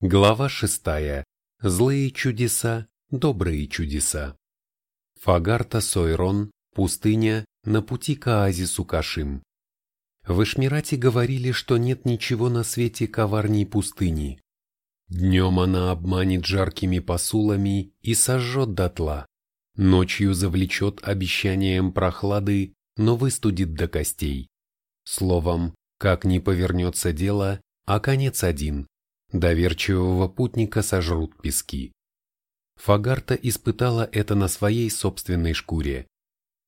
Глава шестая. Злые чудеса, добрые чудеса. Фагарта Сойрон, пустыня, на пути к оазису Кашим. В Эшмирате говорили, что нет ничего на свете коварней пустыни. Днем она обманет жаркими посулами и сожжет дотла. Ночью завлечет обещанием прохлады, но выстудит до костей. Словом, как ни повернется дело, а конец один Доверчивого путника сожрут пески. Фагарта испытала это на своей собственной шкуре.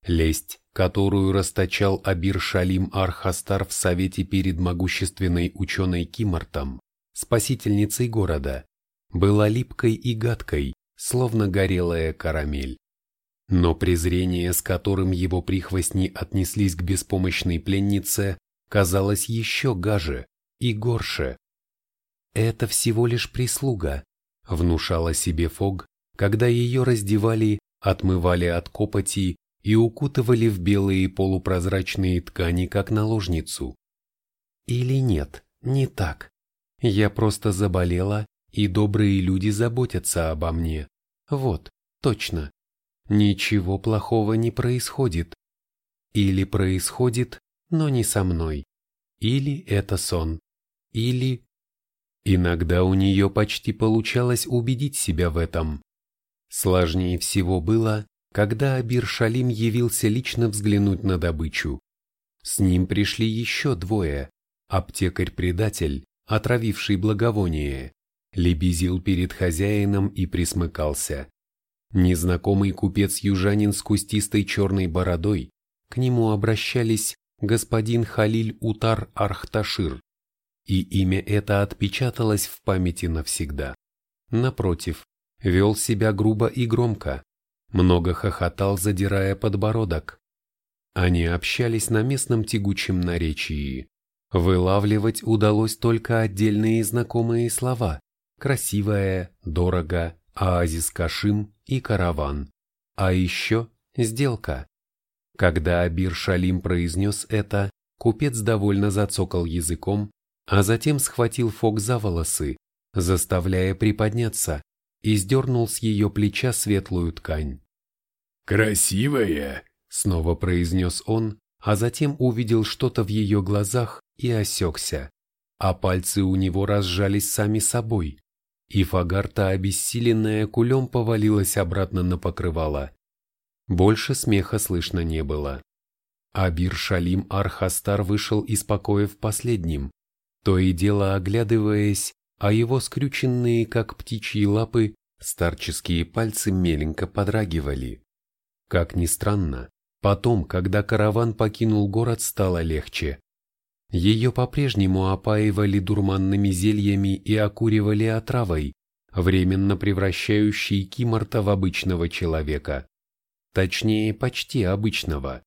Лесть, которую расточал Абир Шалим Архастар в совете перед могущественной ученой Кимартом, спасительницей города, была липкой и гадкой, словно горелая карамель. Но презрение, с которым его прихвостни отнеслись к беспомощной пленнице, казалось еще гаже и горше. «Это всего лишь прислуга», — внушала себе Фог, когда ее раздевали, отмывали от копоти и укутывали в белые полупрозрачные ткани, как наложницу. Или нет, не так. Я просто заболела, и добрые люди заботятся обо мне. Вот, точно. Ничего плохого не происходит. Или происходит, но не со мной. Или это сон. Или Иногда у нее почти получалось убедить себя в этом. Сложнее всего было, когда Абир Шалим явился лично взглянуть на добычу. С ним пришли еще двое. Аптекарь-предатель, отравивший благовоние, лебезил перед хозяином и присмыкался. Незнакомый купец-южанин с кустистой черной бородой, к нему обращались господин Халиль Утар Архташир, и имя это отпечаталось в памяти навсегда. Напротив, вел себя грубо и громко, много хохотал, задирая подбородок. Они общались на местном тягучем наречии. Вылавливать удалось только отдельные знакомые слова «красивая», «дорого», «оазис Кашим» и «караван». А еще «сделка». Когда Абир Шалим произнес это, купец довольно зацокал языком, а затем схватил Фок за волосы, заставляя приподняться, и сдернул с ее плеча светлую ткань. «Красивая!» — снова произнес он, а затем увидел что-то в ее глазах и осекся, а пальцы у него разжались сами собой, и Фагарта, обессиленная кулем, повалилась обратно на покрывало. Больше смеха слышно не было. Абир Шалим Архастар вышел из покоя в последнем, то и дело оглядываясь, а его скрюченные, как птичьи лапы, старческие пальцы меленько подрагивали. Как ни странно, потом, когда караван покинул город, стало легче. Ее по-прежнему опаивали дурманными зельями и окуривали отравой, временно превращающей Кимарта в обычного человека. Точнее, почти обычного.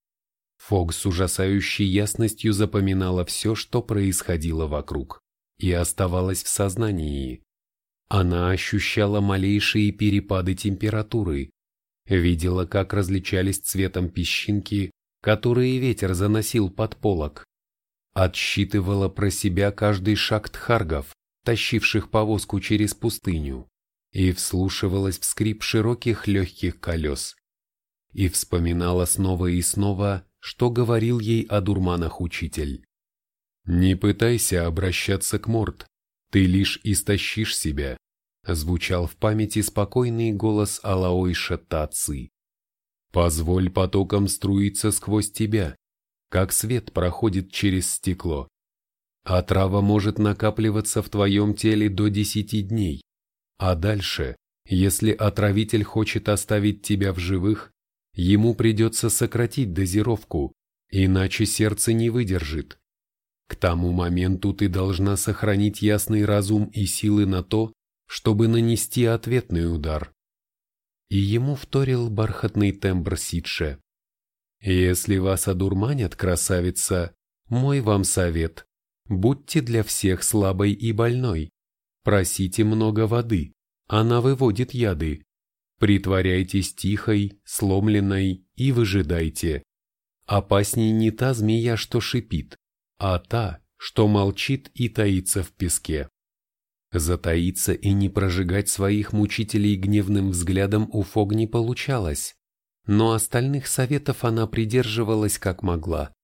Фог с ужасающей ясностью запоминала все, что происходило вокруг, и оставалась в сознании. Она ощущала малейшие перепады температуры, видела, как различались цветом песчинки, которые ветер заносил под полок, отсчитывала про себя каждый шаг тхаргов, тащивших повозку через пустыню, и вслушивалась в скрип широких легких колес. И вспоминала снова и снова, что говорил ей о дурманах учитель. «Не пытайся обращаться к Морд, ты лишь истощишь себя», звучал в памяти спокойный голос Алаойша Таци. «Позволь потокам струиться сквозь тебя, как свет проходит через стекло. А трава может накапливаться в твоем теле до десяти дней, а дальше, если отравитель хочет оставить тебя в живых, ему придется сократить дозировку, иначе сердце не выдержит. К тому моменту ты должна сохранить ясный разум и силы на то, чтобы нанести ответный удар. И ему вторил бархатный тембр Сидше. Если вас одурманят, красавица, мой вам совет. Будьте для всех слабой и больной. Просите много воды, она выводит яды. Притворяйтесь тихой, сломленной и выжидайте. Опасней не та змея, что шипит, а та, что молчит и таится в песке. Затаиться и не прожигать своих мучителей гневным взглядом у Фог не получалось, но остальных советов она придерживалась как могла.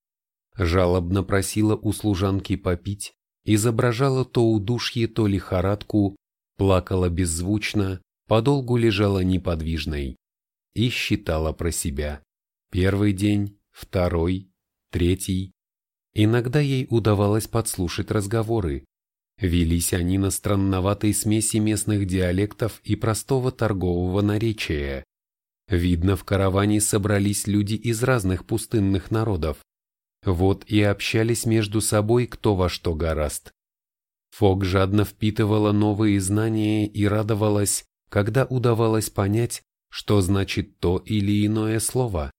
Жалобно просила у служанки попить, изображала то удушье, то лихорадку, плакала беззвучно, подолгу лежала неподвижной и считала про себя. Первый день, второй, третий. Иногда ей удавалось подслушать разговоры. Велись они на странноватой смеси местных диалектов и простого торгового наречия. Видно, в караване собрались люди из разных пустынных народов. Вот и общались между собой кто во что гораст. Фок жадно впитывала новые знания и радовалась, когда удавалось понять, что значит то или иное слово.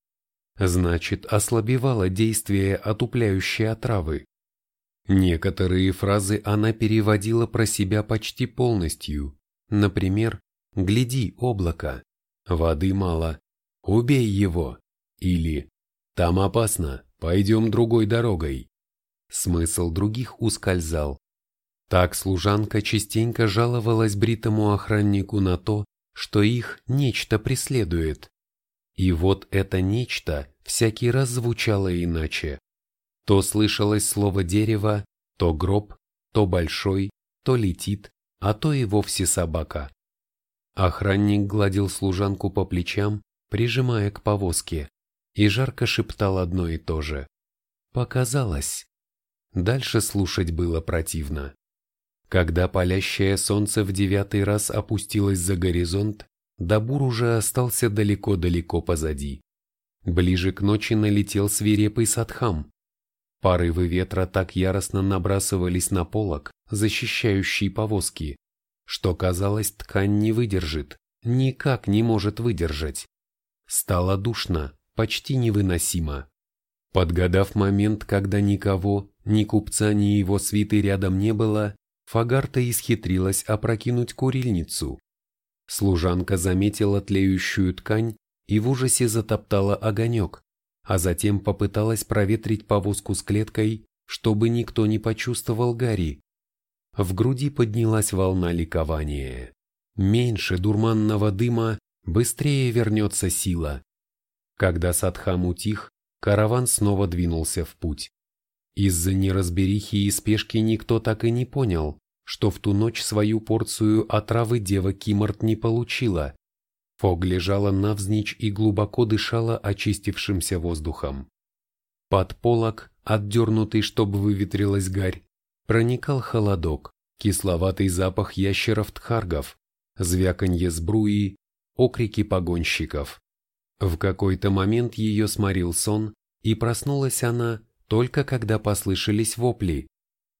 Значит, ослабевало действие отупляющей отравы. Некоторые фразы она переводила про себя почти полностью. Например, «Гляди, облако», «Воды мало», «Убей его» или «Там опасно, пойдем другой дорогой». Смысл других ускользал. Так служанка частенько жаловалась бритому охраннику на то, что их нечто преследует. И вот это нечто всякий раз звучало иначе. То слышалось слово «дерево», то «гроб», то «большой», то «летит», а то и вовсе собака. Охранник гладил служанку по плечам, прижимая к повозке, и жарко шептал одно и то же. Показалось. Дальше слушать было противно. Когда палящее солнце в девятый раз опустилось за горизонт, Дабур уже остался далеко-далеко позади. Ближе к ночи налетел свирепый садхам. Порывы ветра так яростно набрасывались на полог, защищающий повозки, что, казалось, ткань не выдержит, никак не может выдержать. Стало душно, почти невыносимо. Подгадав момент, когда никого, ни купца, ни его свиты рядом не было, Фагарта исхитрилась опрокинуть курильницу. Служанка заметила тлеющую ткань и в ужасе затоптала огонек, а затем попыталась проветрить повозку с клеткой, чтобы никто не почувствовал Гарри. В груди поднялась волна ликования. Меньше дурманного дыма, быстрее вернется сила. Когда Садхам утих, караван снова двинулся в путь. Из-за неразберихи и спешки никто так и не понял, что в ту ночь свою порцию отравы дева Кимарт не получила. Фог лежала навзничь и глубоко дышала очистившимся воздухом. Под полок, отдернутый, чтобы выветрилась гарь, проникал холодок, кисловатый запах ящеров-тхаргов, звяканье сбруи, окрики погонщиков. В какой-то момент ее сморил сон, и проснулась она только когда послышались вопли.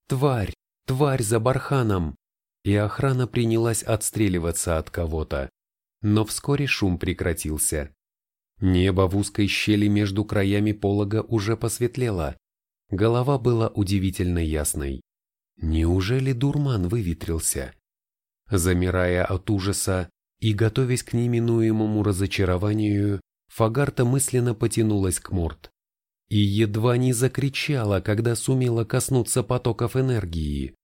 «Тварь! Тварь за барханом! И охрана принялась отстреливаться от кого-то. Но вскоре шум прекратился. Небо в узкой щели между краями полога уже посветлело. Голова была удивительно ясной. Неужели дурман выветрился? Замирая от ужаса и готовясь к неминуемому разочарованию, Фагарта мысленно потянулась к Морт и едва не закричала, когда сумела коснуться потоков энергии.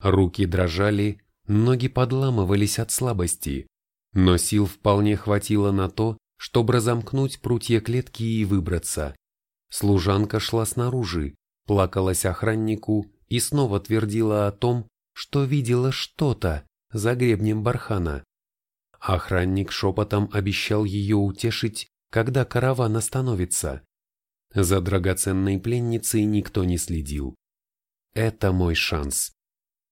Руки дрожали, ноги подламывались от слабости, но сил вполне хватило на то, чтобы разомкнуть прутья клетки и выбраться. Служанка шла снаружи, плакалась охраннику и снова твердила о том, что видела что-то за гребнем бархана. Охранник шепотом обещал ее утешить, когда караван остановится. За драгоценной пленницей никто не следил. Это мой шанс.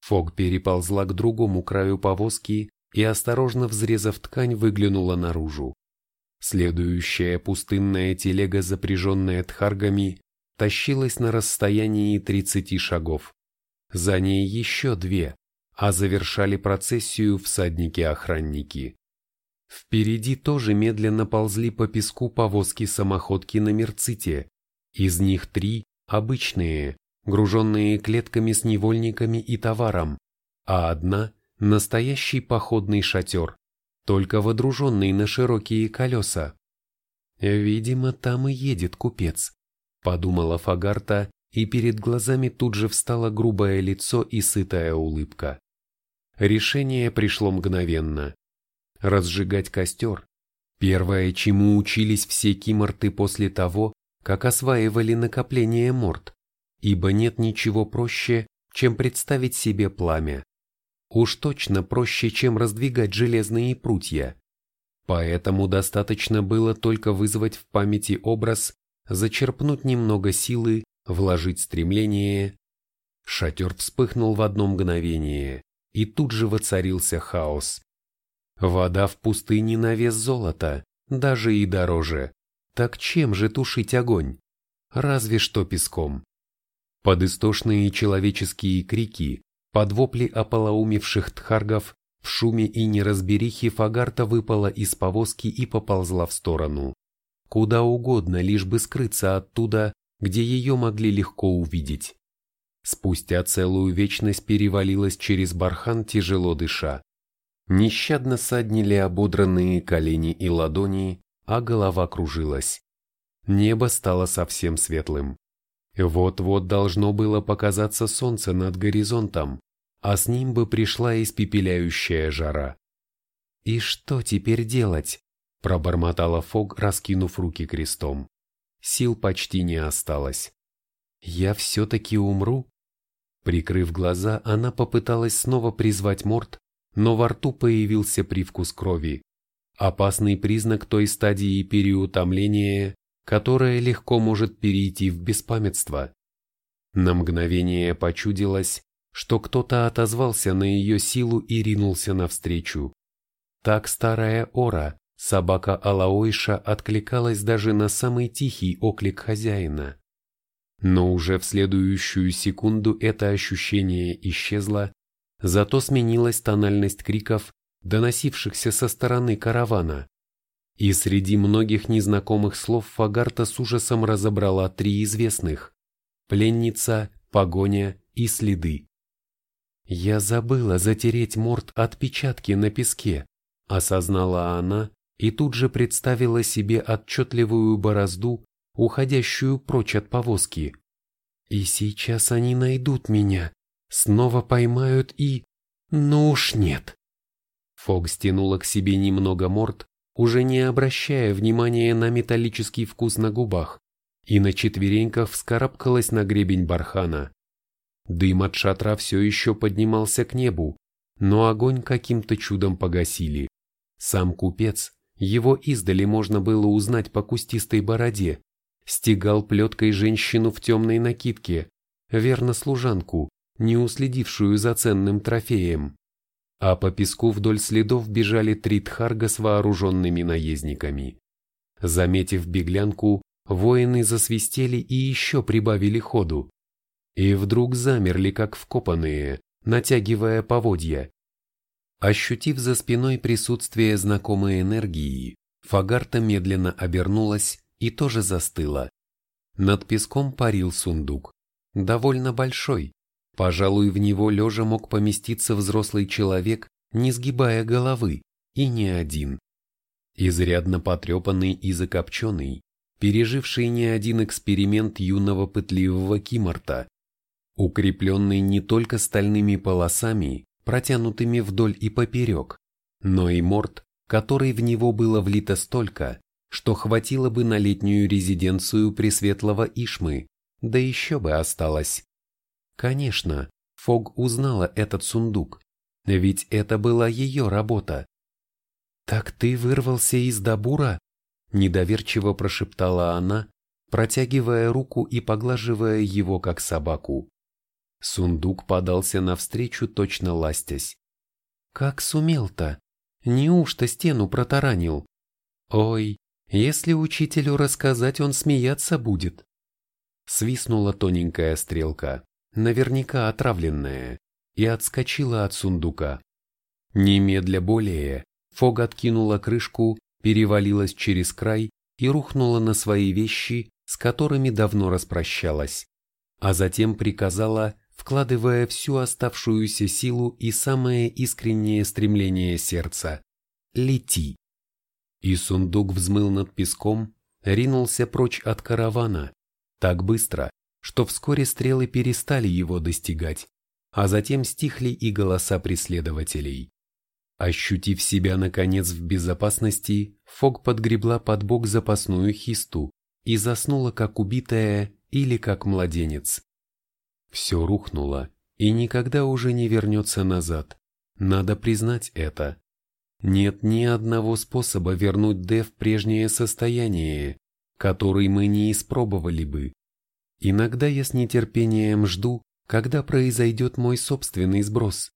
Фог переползла к другому краю повозки и, осторожно взрезав ткань, выглянула наружу. Следующая пустынная телега, запряженная тхаргами, тащилась на расстоянии 30 шагов. За ней еще две, а завершали процессию всадники-охранники. Впереди тоже медленно ползли по песку повозки-самоходки на Мерците. Из них три – обычные, груженные клетками с невольниками и товаром, а одна – настоящий походный шатер, только водруженный на широкие колеса. «Видимо, там и едет купец», – подумала Фагарта, и перед глазами тут же встало грубое лицо и сытая улыбка. решение пришло мгновенно. Разжигать костер – первое, чему учились все киморты после того, как осваивали накопление морд, ибо нет ничего проще, чем представить себе пламя. Уж точно проще, чем раздвигать железные прутья. Поэтому достаточно было только вызвать в памяти образ, зачерпнуть немного силы, вложить стремление. Шатер вспыхнул в одно мгновение, и тут же воцарился хаос. Вода в пустыне на вес золота, даже и дороже. Так чем же тушить огонь? Разве что песком. Под истошные человеческие крики, под вопли ополоумевших тхаргов, в шуме и неразберихе Фагарта выпала из повозки и поползла в сторону. Куда угодно, лишь бы скрыться оттуда, где ее могли легко увидеть. Спустя целую вечность перевалилась через бархан, тяжело дыша. Нещадно саднили ободранные колени и ладони, а голова кружилась. Небо стало совсем светлым. Вот-вот должно было показаться солнце над горизонтом, а с ним бы пришла испепеляющая жара. «И что теперь делать?» – пробормотала Фог, раскинув руки крестом. Сил почти не осталось. «Я все-таки умру?» Прикрыв глаза, она попыталась снова призвать морд, но во рту появился привкус крови. Опасный признак той стадии переутомления, которая легко может перейти в беспамятство. На мгновение почудилось, что кто-то отозвался на ее силу и ринулся навстречу. Так старая Ора, собака Алаойша, откликалась даже на самый тихий оклик хозяина. Но уже в следующую секунду это ощущение исчезло, зато сменилась тональность криков, доносившихся со стороны каравана. И среди многих незнакомых слов Фагарта с ужасом разобрала три известных – пленница, погоня и следы. «Я забыла затереть морд отпечатки на песке», — осознала она и тут же представила себе отчетливую борозду, уходящую прочь от повозки. «И сейчас они найдут меня, снова поймают и... Ну уж нет!» Фог стянула к себе немного морд, уже не обращая внимания на металлический вкус на губах, и на четвереньках вскарабкалась на гребень бархана. Дым от шатра все еще поднимался к небу, но огонь каким-то чудом погасили. Сам купец, его издали можно было узнать по кустистой бороде, стегал плеткой женщину в темной накидке, верно служанку, не уследившую за ценным трофеем. А по песку вдоль следов бежали три тхарга с вооруженными наездниками. Заметив беглянку, воины засвистели и еще прибавили ходу и вдруг замерли, как вкопанные, натягивая поводья. Ощутив за спиной присутствие знакомой энергии, Фагарта медленно обернулась и тоже застыла. Над песком парил сундук, довольно большой. Пожалуй, в него лежа мог поместиться взрослый человек, не сгибая головы, и не один. Изрядно потрепанный и закопченный, переживший не один эксперимент юного пытливого Кимарта, укрепленный не только стальными полосами, протянутыми вдоль и поперек, но и морд, который в него было влито столько, что хватило бы на летнюю резиденцию Пресветлого Ишмы, да еще бы осталось. Конечно, Фог узнала этот сундук, ведь это была ее работа. «Так ты вырвался из Дабура?» – недоверчиво прошептала она, протягивая руку и поглаживая его как собаку. Сундук подался навстречу, точно ластясь. Как сумел-то? Неужто стену протаранил? Ой, если учителю рассказать, он смеяться будет. Свистнула тоненькая стрелка, наверняка отравленная, и отскочила от сундука. Немедля более, Фог откинула крышку, перевалилась через край и рухнула на свои вещи, с которыми давно распрощалась, а затем приказала вкладывая всю оставшуюся силу и самое искреннее стремление сердца – лети. И сундук взмыл над песком, ринулся прочь от каравана, так быстро, что вскоре стрелы перестали его достигать, а затем стихли и голоса преследователей. Ощутив себя наконец в безопасности, Фог подгребла под бок запасную хисту и заснула как убитая или как младенец. Все рухнуло и никогда уже не вернется назад. Надо признать это. Нет ни одного способа вернуть Д в прежнее состояние, который мы не испробовали бы. Иногда я с нетерпением жду, когда произойдет мой собственный сброс.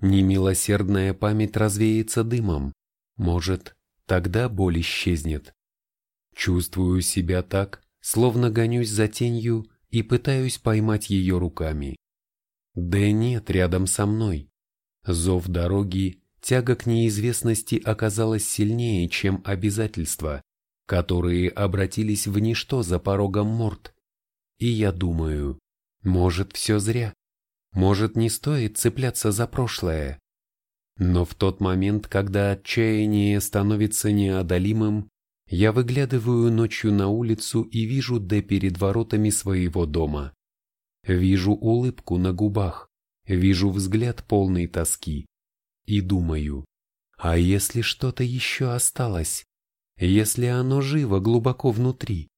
Немилосердная память развеется дымом. Может, тогда боль исчезнет. Чувствую себя так, словно гонюсь за тенью и пытаюсь поймать ее руками. Да нет рядом со мной. Зов дороги, тяга к неизвестности оказалась сильнее, чем обязательства, которые обратились в ничто за порогом морд. И я думаю, может, все зря. Может, не стоит цепляться за прошлое. Но в тот момент, когда отчаяние становится неодолимым, я выглядываю ночью на улицу и вижу Д перед воротами своего дома. Вижу улыбку на губах, вижу взгляд полной тоски. И думаю, а если что-то еще осталось? Если оно живо глубоко внутри?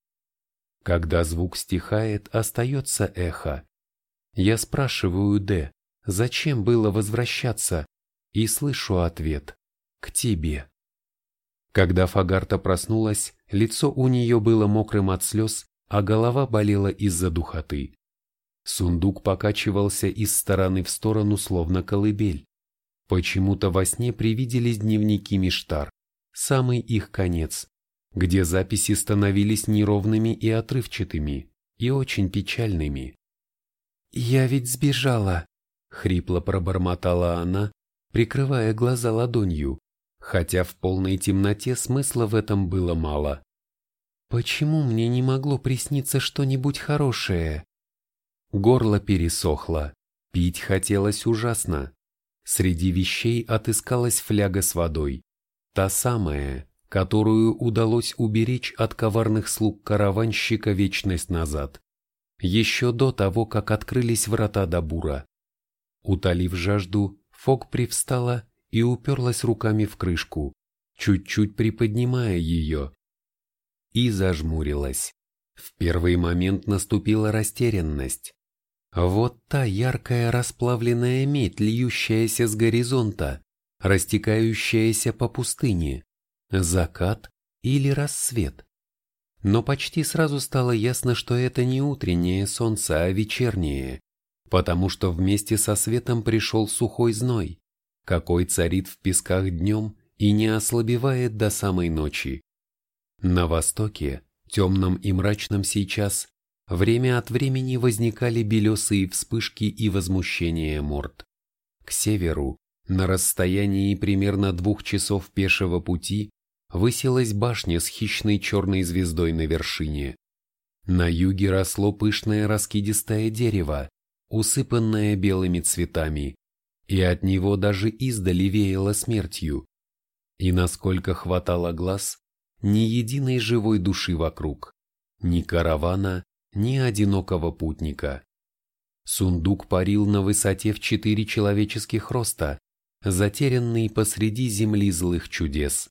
Когда звук стихает, остается эхо, я спрашиваю Д, зачем было возвращаться, и слышу ответ «К тебе». Когда Фагарта проснулась, лицо у нее было мокрым от слез, а голова болела из-за духоты. Сундук покачивался из стороны в сторону, словно колыбель. Почему-то во сне привиделись дневники Миштар, самый их конец, где записи становились неровными и отрывчатыми, и очень печальными. «Я ведь сбежала», — хрипло пробормотала она, прикрывая глаза ладонью, хотя в полной темноте смысла в этом было мало. «Почему мне не могло присниться что-нибудь хорошее?» Горло пересохло, пить хотелось ужасно. Среди вещей отыскалась фляга с водой, та самая, которую удалось уберечь от коварных слуг караванщика вечность назад еще до того, как открылись врата Дабура. Утолив жажду, Фок привстала и уперлась руками в крышку, чуть-чуть приподнимая ее. И зажмурилась. В первый момент наступила растерянность. Вот та яркая расплавленная медь, льющаяся с горизонта, растекающаяся по пустыне. Закат или рассвет? Но почти сразу стало ясно, что это не утреннее солнце, а вечернее, потому что вместе со светом пришел сухой зной, какой царит в песках днем и не ослабевает до самой ночи. На востоке, темном и мрачном сейчас, время от времени возникали белесые вспышки и возмущения морд. К северу, на расстоянии примерно двух часов пешего пути, высилась башня с хищной черной звездой на вершине. На юге росло пышное раскидистое дерево, усыпанное белыми цветами, и от него даже издали веяло смертью. И насколько хватало глаз, ни единой живой души вокруг, ни каравана, ни одинокого путника. Сундук парил на высоте в четыре человеческих роста, затерянный посреди земли злых чудес.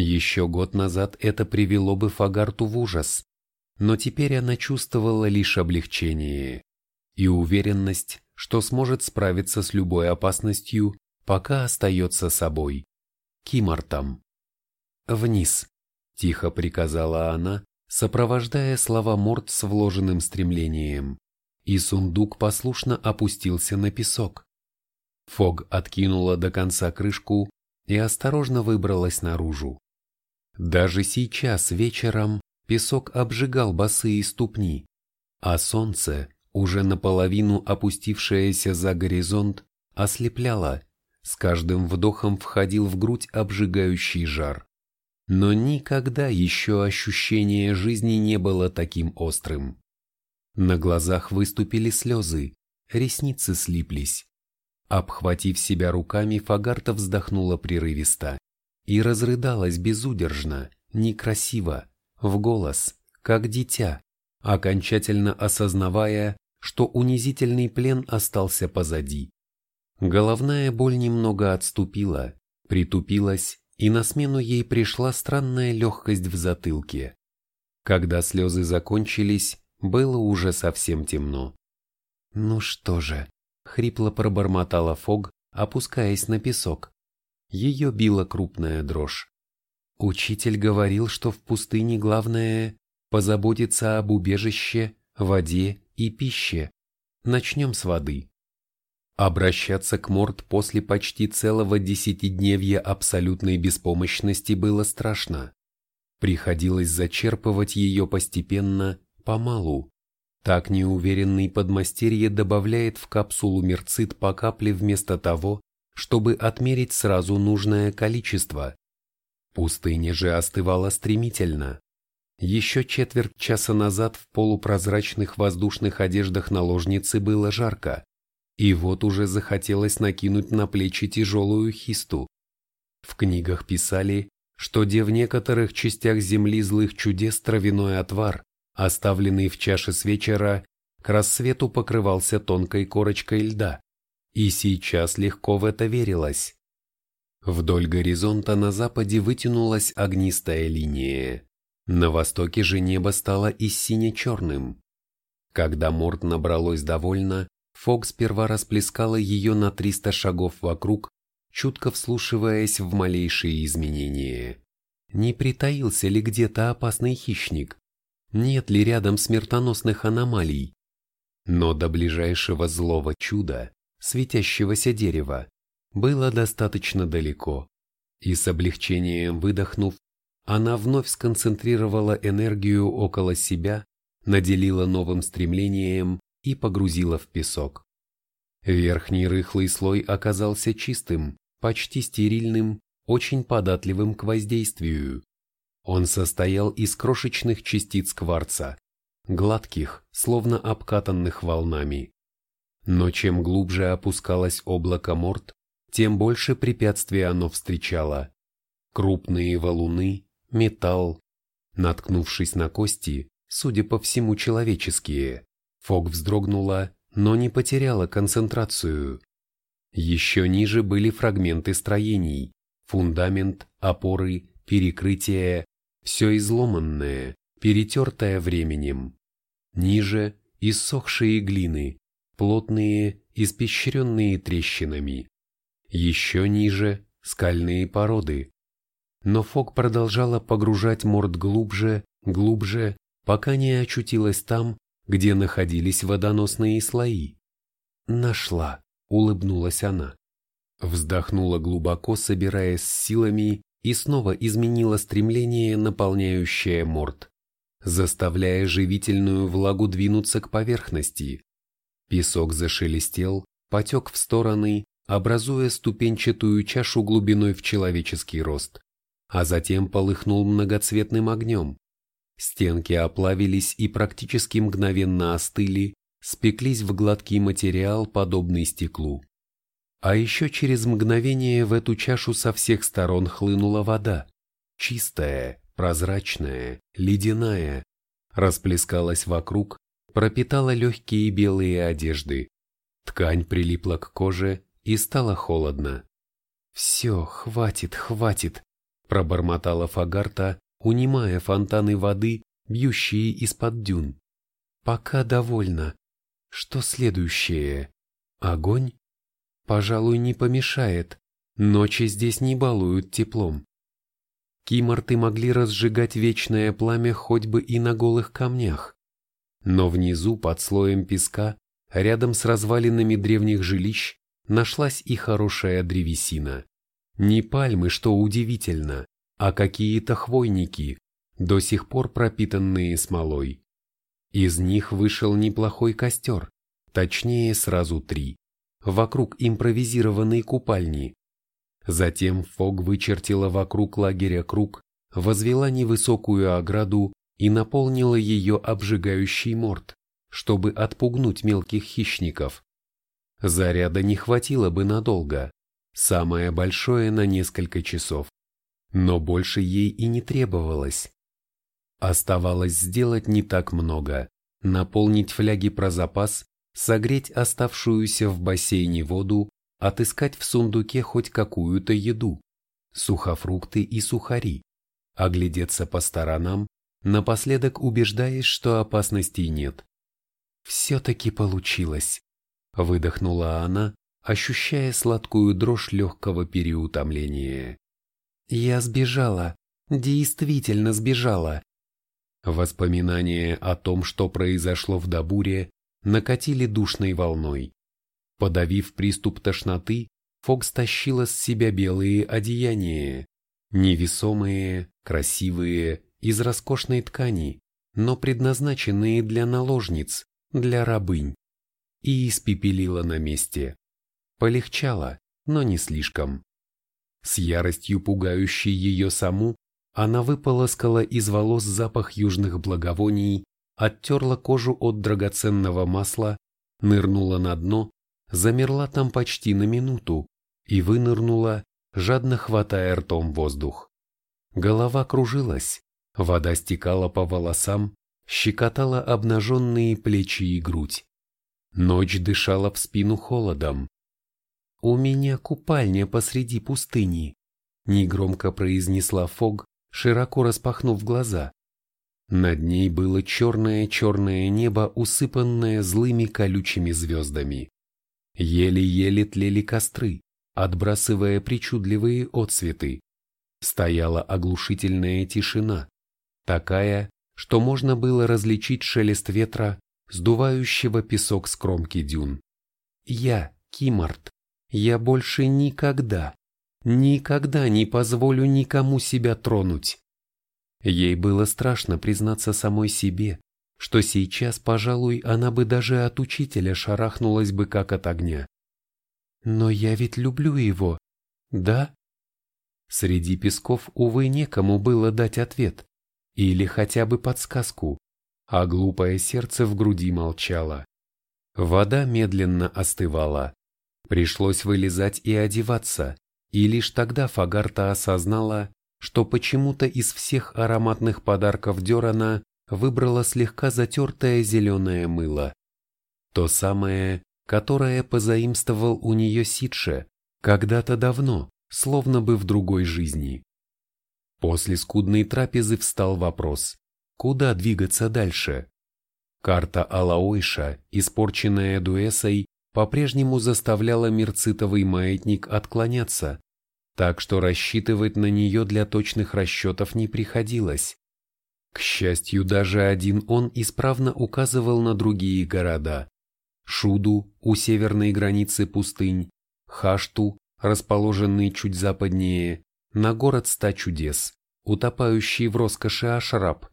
Еще год назад это привело бы Фагарту в ужас, но теперь она чувствовала лишь облегчение и уверенность, что сможет справиться с любой опасностью, пока остается собой. Кимартом. «Вниз», – тихо приказала она, сопровождая слова Морд с вложенным стремлением, и сундук послушно опустился на песок. Фог откинула до конца крышку и осторожно выбралась наружу. Даже сейчас вечером песок обжигал босые ступни, а солнце, уже наполовину опустившееся за горизонт, ослепляло, с каждым вдохом входил в грудь обжигающий жар. Но никогда еще ощущение жизни не было таким острым. На глазах выступили слезы, ресницы слиплись. Обхватив себя руками, Фагарта вздохнула прерывисто и разрыдалась безудержно, некрасиво, в голос, как дитя, окончательно осознавая, что унизительный плен остался позади. Головная боль немного отступила, притупилась, и на смену ей пришла странная легкость в затылке. Когда слезы закончились, было уже совсем темно. «Ну что же», — хрипло пробормотала Фог, опускаясь на песок. Ее била крупная дрожь. Учитель говорил, что в пустыне главное – позаботиться об убежище, воде и пище. Начнем с воды. Обращаться к Морд после почти целого десятидневья абсолютной беспомощности было страшно. Приходилось зачерпывать ее постепенно, помалу. Так неуверенный подмастерье добавляет в капсулу мерцит по капле вместо того, чтобы отмерить сразу нужное количество. Пустыня же остывала стремительно. Еще четверть часа назад в полупрозрачных воздушных одеждах наложницы было жарко, и вот уже захотелось накинуть на плечи тяжелую хисту. В книгах писали, что где в некоторых частях земли злых чудес травяной отвар, оставленный в чаше с вечера, к рассвету покрывался тонкой корочкой льда, и сейчас легко в это верилось. Вдоль горизонта на западе вытянулась огнистая линия. На востоке же небо стало и сине-черным. Когда Морт набралось довольно, Фок сперва расплескала ее на 300 шагов вокруг, чутко вслушиваясь в малейшие изменения. Не притаился ли где-то опасный хищник? нет ли рядом смертоносных аномалий. Но до ближайшего злого чуда, светящегося дерева, было достаточно далеко, и с облегчением выдохнув, она вновь сконцентрировала энергию около себя, наделила новым стремлением и погрузила в песок. Верхний рыхлый слой оказался чистым, почти стерильным, очень податливым к воздействию. Он состоял из крошечных частиц кварца, гладких, словно обкатанных волнами. Но чем глубже опускалось облако морд, тем больше препятствий оно встречало. Крупные валуны, металл. Наткнувшись на кости, судя по всему человеческие, Фок вздрогнула, но не потеряла концентрацию. Еще ниже были фрагменты строений, фундамент, опоры, перекрытия, все изломанное, перетертое временем. Ниже – иссохшие глины, плотные, испещренные трещинами. Еще ниже – скальные породы. Но Фок продолжала погружать морд глубже, глубже, пока не очутилась там, где находились водоносные слои. «Нашла», — улыбнулась она. Вздохнула глубоко, собираясь с силами, и снова изменила стремление, наполняющее морд, заставляя живительную влагу двинуться к поверхности. Песок зашелестел, потек в стороны, образуя ступенчатую чашу глубиной в человеческий рост, а затем полыхнул многоцветным огнем. Стенки оплавились и практически мгновенно остыли, спеклись в гладкий материал, подобный стеклу. А еще через мгновение в эту чашу со всех сторон хлынула вода. Чистая, прозрачная, ледяная. Расплескалась вокруг, пропитала легкие белые одежды. Ткань прилипла к коже и стало холодно. «Все, хватит, хватит», – пробормотала Фагарта, унимая фонтаны воды, бьющие из-под дюн. «Пока довольно. Что следующее? Огонь?» пожалуй, не помешает. Ночи здесь не балуют теплом. Киморты могли разжигать вечное пламя хоть бы и на голых камнях. Но внизу, под слоем песка, рядом с развалинами древних жилищ, нашлась и хорошая древесина. Не пальмы, что удивительно, а какие-то хвойники, до сих пор пропитанные смолой. Из них вышел неплохой костер, точнее сразу три вокруг импровизированной купальни. Затем Фог вычертила вокруг лагеря круг, возвела невысокую ограду и наполнила ее обжигающий морд, чтобы отпугнуть мелких хищников. Заряда не хватило бы надолго, самое большое на несколько часов, но больше ей и не требовалось. Оставалось сделать не так много, наполнить фляги про запас согреть оставшуюся в бассейне воду, отыскать в сундуке хоть какую-то еду, сухофрукты и сухари, оглядеться по сторонам, напоследок убеждаясь, что опасностей нет. «Все-таки получилось», — выдохнула она, ощущая сладкую дрожь легкого переутомления. «Я сбежала, действительно сбежала». Воспоминания о том, что произошло в Дабуре, накатили душной волной. Подавив приступ тошноты, Фокс тащила с себя белые одеяния, невесомые, красивые, из роскошной ткани, но предназначенные для наложниц, для рабынь, и испепелила на месте. Полегчало, но не слишком. С яростью пугающей ее саму, она выполоскала из волос запах южных благовоний, оттерла кожу от драгоценного масла, нырнула на дно, замерла там почти на минуту и вынырнула, жадно хватая ртом воздух. Голова кружилась, вода стекала по волосам, щекотала обнаженные плечи и грудь. Ночь дышала в спину холодом, «У меня купальня посреди пустыни», — негромко произнесла Фог, широко распахнув глаза. Над ней было черное-черное небо, усыпанное злыми колючими звездами. Еле-еле тлели костры, отбрасывая причудливые отсветы. Стояла оглушительная тишина, такая, что можно было различить шелест ветра, сдувающего песок с кромки дюн. Я, Кимарт, я больше никогда, никогда не позволю никому себя тронуть. Ей было страшно признаться самой себе, что сейчас, пожалуй, она бы даже от учителя шарахнулась бы как от огня. Но я ведь люблю его, да? Среди песков, увы, некому было дать ответ, или хотя бы подсказку, а глупое сердце в груди молчало. Вода медленно остывала. Пришлось вылезать и одеваться, и лишь тогда Фагарта осознала, что почему-то из всех ароматных подарков Дерана выбрала слегка затертое зеленое мыло. То самое, которое позаимствовал у нее Сидше, когда-то давно, словно бы в другой жизни. После скудной трапезы встал вопрос, куда двигаться дальше? Карта Алаойша, испорченная Дуэсой, по-прежнему заставляла мерцитовый маятник отклоняться, так что рассчитывать на нее для точных расчетов не приходилось. К счастью, даже один он исправно указывал на другие города. Шуду у северной границы пустынь, Хашту, расположенный чуть западнее, на город Ста Чудес, утопающий в роскоши Ашраб,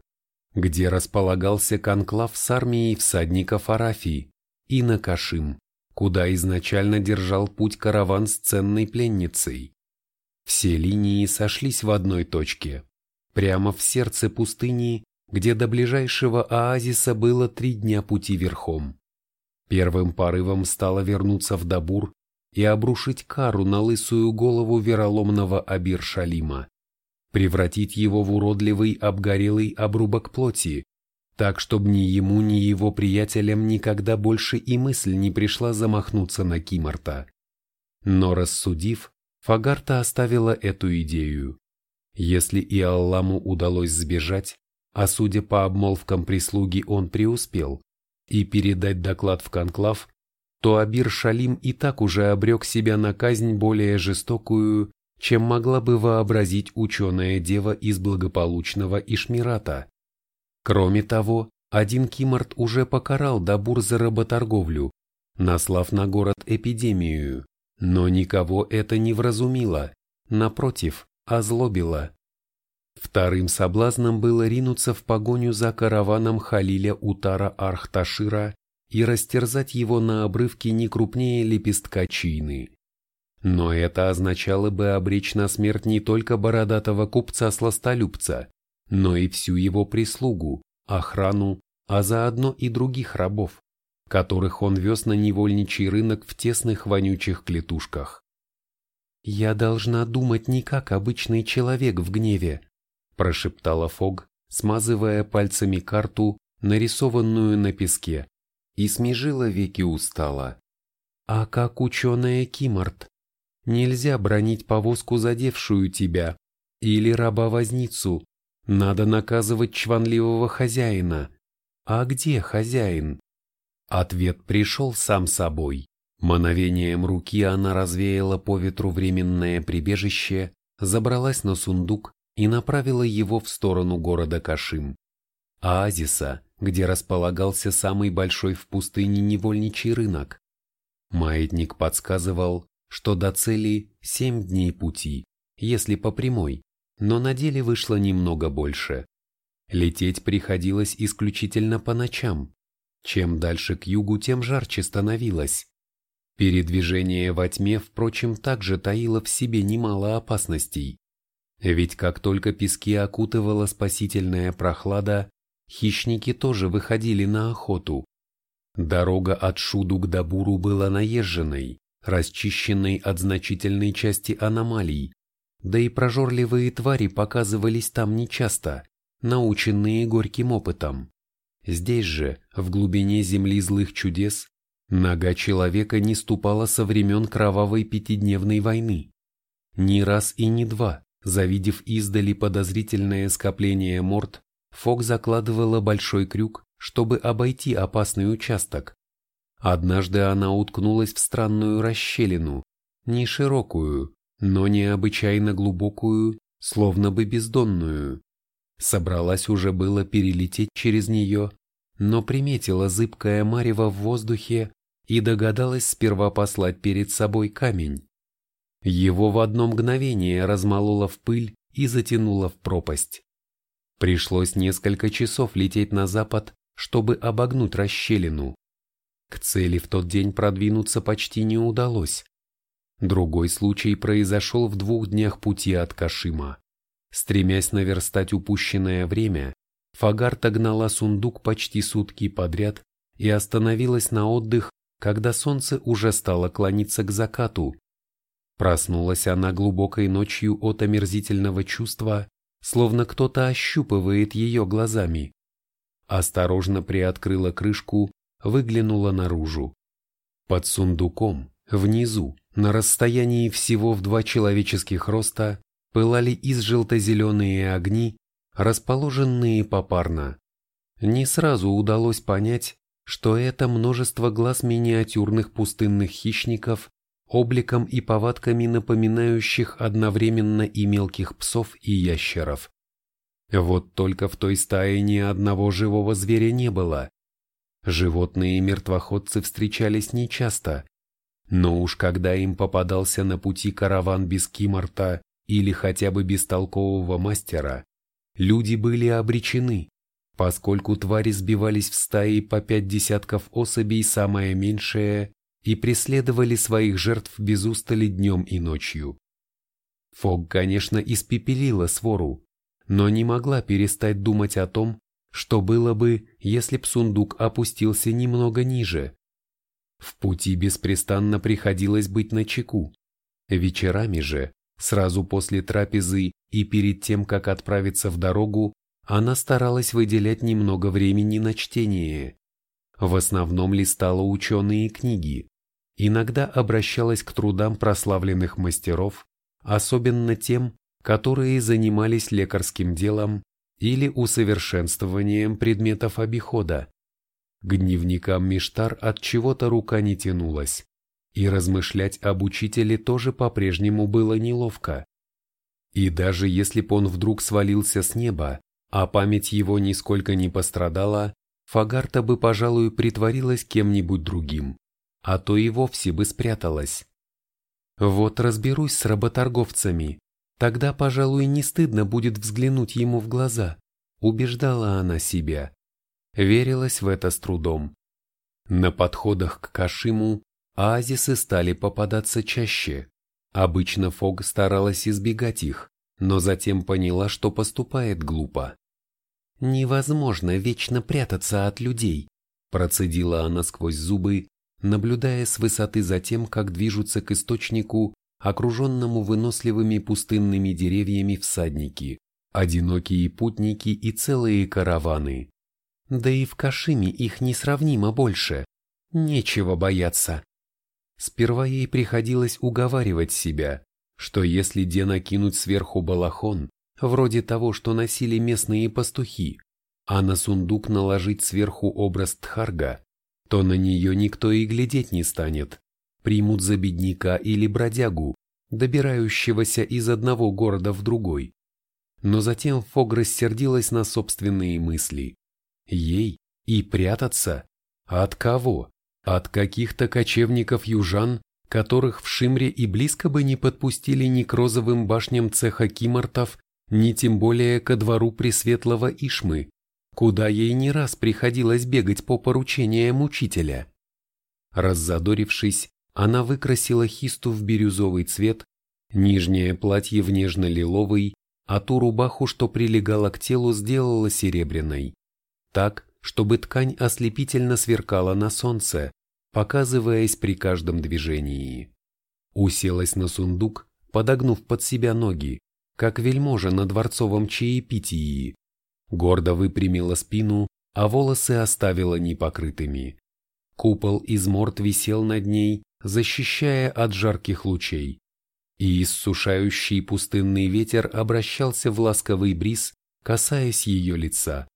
где располагался конклав с армией всадников Арафии, и на Кашим, куда изначально держал путь караван с ценной пленницей. Все линии сошлись в одной точке, прямо в сердце пустыни, где до ближайшего оазиса было три дня пути верхом. Первым порывом стало вернуться в Дабур и обрушить кару на лысую голову вероломного Абир-Шалима, превратить его в уродливый обгорелый обрубок плоти, так, чтобы ни ему, ни его приятелям никогда больше и мысль не пришла замахнуться на Кимарта. Но рассудив, Фагарта оставила эту идею. Если и Алламу удалось сбежать, а судя по обмолвкам прислуги он преуспел, и передать доклад в конклав, то Абир Шалим и так уже обрек себя на казнь более жестокую, чем могла бы вообразить ученая дева из благополучного Ишмирата. Кроме того, один Кимарт уже покарал Дабур за работорговлю, наслав на город эпидемию, но никого это не вразумило, напротив, озлобило. Вторым соблазном было ринуться в погоню за караваном Халиля Утара Архташира и растерзать его на обрывке не крупнее лепестка чины. Но это означало бы обречь на смерть не только бородатого купца-сластолюбца, но и всю его прислугу, охрану, а заодно и других рабов, которых он вез на невольничий рынок в тесных вонючих клетушках. «Я должна думать не как обычный человек в гневе», прошептала Фог, смазывая пальцами карту, нарисованную на песке, и смежила веки устало. «А как ученая Кимарт? Нельзя бронить повозку, задевшую тебя, или раба-возницу. Надо наказывать чванливого хозяина. А где хозяин?» Ответ пришел сам собой. Мановением руки она развеяла по ветру временное прибежище, забралась на сундук и направила его в сторону города Кашим. Оазиса, где располагался самый большой в пустыне невольничий рынок. Маятник подсказывал, что до цели семь дней пути, если по прямой, но на деле вышло немного больше. Лететь приходилось исключительно по ночам. Чем дальше к югу, тем жарче становилось. Передвижение во тьме, впрочем, также таило в себе немало опасностей. Ведь как только пески окутывала спасительная прохлада, хищники тоже выходили на охоту. Дорога от Шуду к Дабуру была наезженной, расчищенной от значительной части аномалий, да и прожорливые твари показывались там нечасто, наученные горьким опытом. Здесь же, в глубине земли злых чудес, Нога человека не ступала со времен кровавой пятидневной войны. Ни раз и ни два, завидев издали подозрительное скопление морд, Фок закладывала большой крюк, чтобы обойти опасный участок. Однажды она уткнулась в странную расщелину, не широкую, но необычайно глубокую, словно бы бездонную. Собралась уже было перелететь через нее, но приметила зыбкое марево в воздухе и догадалась сперва послать перед собой камень. Его в одно мгновение размололо в пыль и затянуло в пропасть. Пришлось несколько часов лететь на запад, чтобы обогнуть расщелину. К цели в тот день продвинуться почти не удалось. Другой случай произошел в двух днях пути от Кашима. Стремясь наверстать упущенное время, Фагарта гнала сундук почти сутки подряд и остановилась на отдых когда солнце уже стало клониться к закату. Проснулась она глубокой ночью от омерзительного чувства, словно кто-то ощупывает ее глазами. Осторожно приоткрыла крышку, выглянула наружу. Под сундуком, внизу, на расстоянии всего в два человеческих роста, пылали из желто-зеленые огни, расположенные попарно. Не сразу удалось понять, что это множество глаз миниатюрных пустынных хищников, обликом и повадками напоминающих одновременно и мелких псов и ящеров. Вот только в той стае ни одного живого зверя не было. Животные мертвоходцы встречались нечасто, но уж когда им попадался на пути караван без киморта или хотя бы бестолкового мастера, люди были обречены поскольку твари сбивались в стаи по пять десятков особей самое меньшее и преследовали своих жертв без устали днем и ночью. Фог, конечно, испепелила свору, но не могла перестать думать о том, что было бы, если б сундук опустился немного ниже. В пути беспрестанно приходилось быть начеку. Вечерами же, сразу после трапезы и перед тем, как отправиться в дорогу, она старалась выделять немного времени на чтение. В основном листала ученые книги, иногда обращалась к трудам прославленных мастеров, особенно тем, которые занимались лекарским делом или усовершенствованием предметов обихода. К дневникам Миштар от чего-то рука не тянулась, и размышлять об учителе тоже по-прежнему было неловко. И даже если б он вдруг свалился с неба, а память его нисколько не пострадала, Фагарта бы, пожалуй, притворилась кем-нибудь другим, а то и вовсе бы спряталась. Вот разберусь с работорговцами, тогда, пожалуй, не стыдно будет взглянуть ему в глаза, убеждала она себя. Верилась в это с трудом. На подходах к Кашиму оазисы стали попадаться чаще. Обычно Фог старалась избегать их, но затем поняла, что поступает глупо. «Невозможно вечно прятаться от людей», – процедила она сквозь зубы, наблюдая с высоты за тем, как движутся к источнику, окруженному выносливыми пустынными деревьями всадники, одинокие путники и целые караваны. Да и в Кашиме их несравнимо больше. нечего бояться. Сперва ей приходилось уговаривать себя, что если где накинуть сверху балахон, вроде того, что носили местные пастухи, а на сундук наложить сверху образ Тхарга, то на нее никто и глядеть не станет, примут за бедняка или бродягу, добирающегося из одного города в другой. Но затем Фог рассердилась на собственные мысли. Ей и прятаться? От кого? От каких-то кочевников-южан, которых в Шимре и близко бы не подпустили ни к розовым башням цеха кимортов, ни тем более ко двору Пресветлого Ишмы, куда ей не раз приходилось бегать по поручениям учителя. Раззадорившись, она выкрасила хисту в бирюзовый цвет, нижнее платье в нежно-лиловый, а ту рубаху, что прилегала к телу, сделала серебряной. Так, чтобы ткань ослепительно сверкала на солнце, показываясь при каждом движении. Уселась на сундук, подогнув под себя ноги, как вельможа на дворцовом чаепитии. Гордо выпрямила спину, а волосы оставила непокрытыми. Купол из морд висел над ней, защищая от жарких лучей. И иссушающий пустынный ветер обращался в ласковый бриз, касаясь ее лица.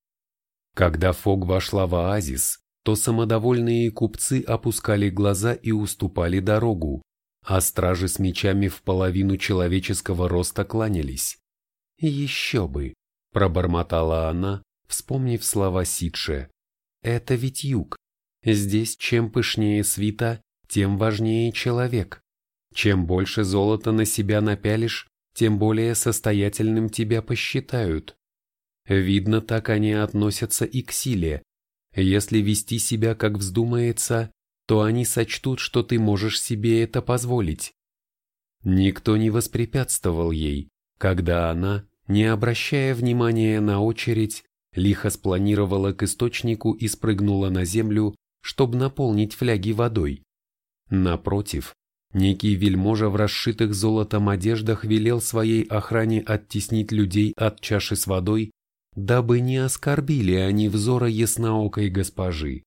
Когда Фог вошла в оазис, то самодовольные купцы опускали глаза и уступали дорогу, а стражи с мечами в половину человеческого роста кланялись. «Еще бы!» – пробормотала она, вспомнив слова Сидше. «Это ведь юг. Здесь чем пышнее свита, тем важнее человек. Чем больше золота на себя напялишь, тем более состоятельным тебя посчитают. Видно, так они относятся и к силе. Если вести себя как вздумается, то они сочтут, что ты можешь себе это позволить. Никто не воспрепятствовал ей, когда она, не обращая внимания на очередь, лихо спланировала к источнику и спрыгнула на землю, чтобы наполнить фляги водой. Напротив, некий вельможа в расшитых золотом одеждах велел своей охране оттеснить людей от чаши с водой, дабы не оскорбили они взора ясноокой госпожи.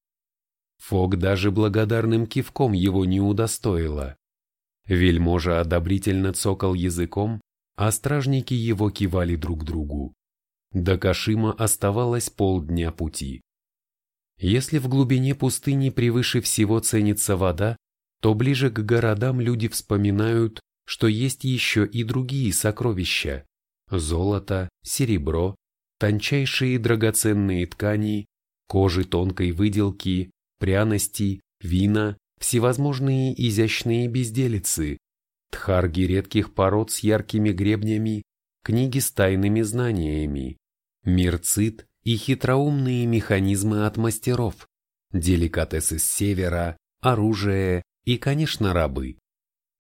Фок даже благодарным кивком его не удостоила. Вельможа одобрительно цокал языком, а стражники его кивали друг другу. До Кашима оставалось полдня пути. Если в глубине пустыни превыше всего ценится вода, то ближе к городам люди вспоминают, что есть еще и другие сокровища – золото, серебро, тончайшие драгоценные ткани, кожи тонкой выделки, пряности, вина, всевозможные изящные безделицы, тхарги редких пород с яркими гребнями, книги с тайными знаниями, мирцит и хитроумные механизмы от мастеров, деликатесы с севера, оружие и, конечно, рабы.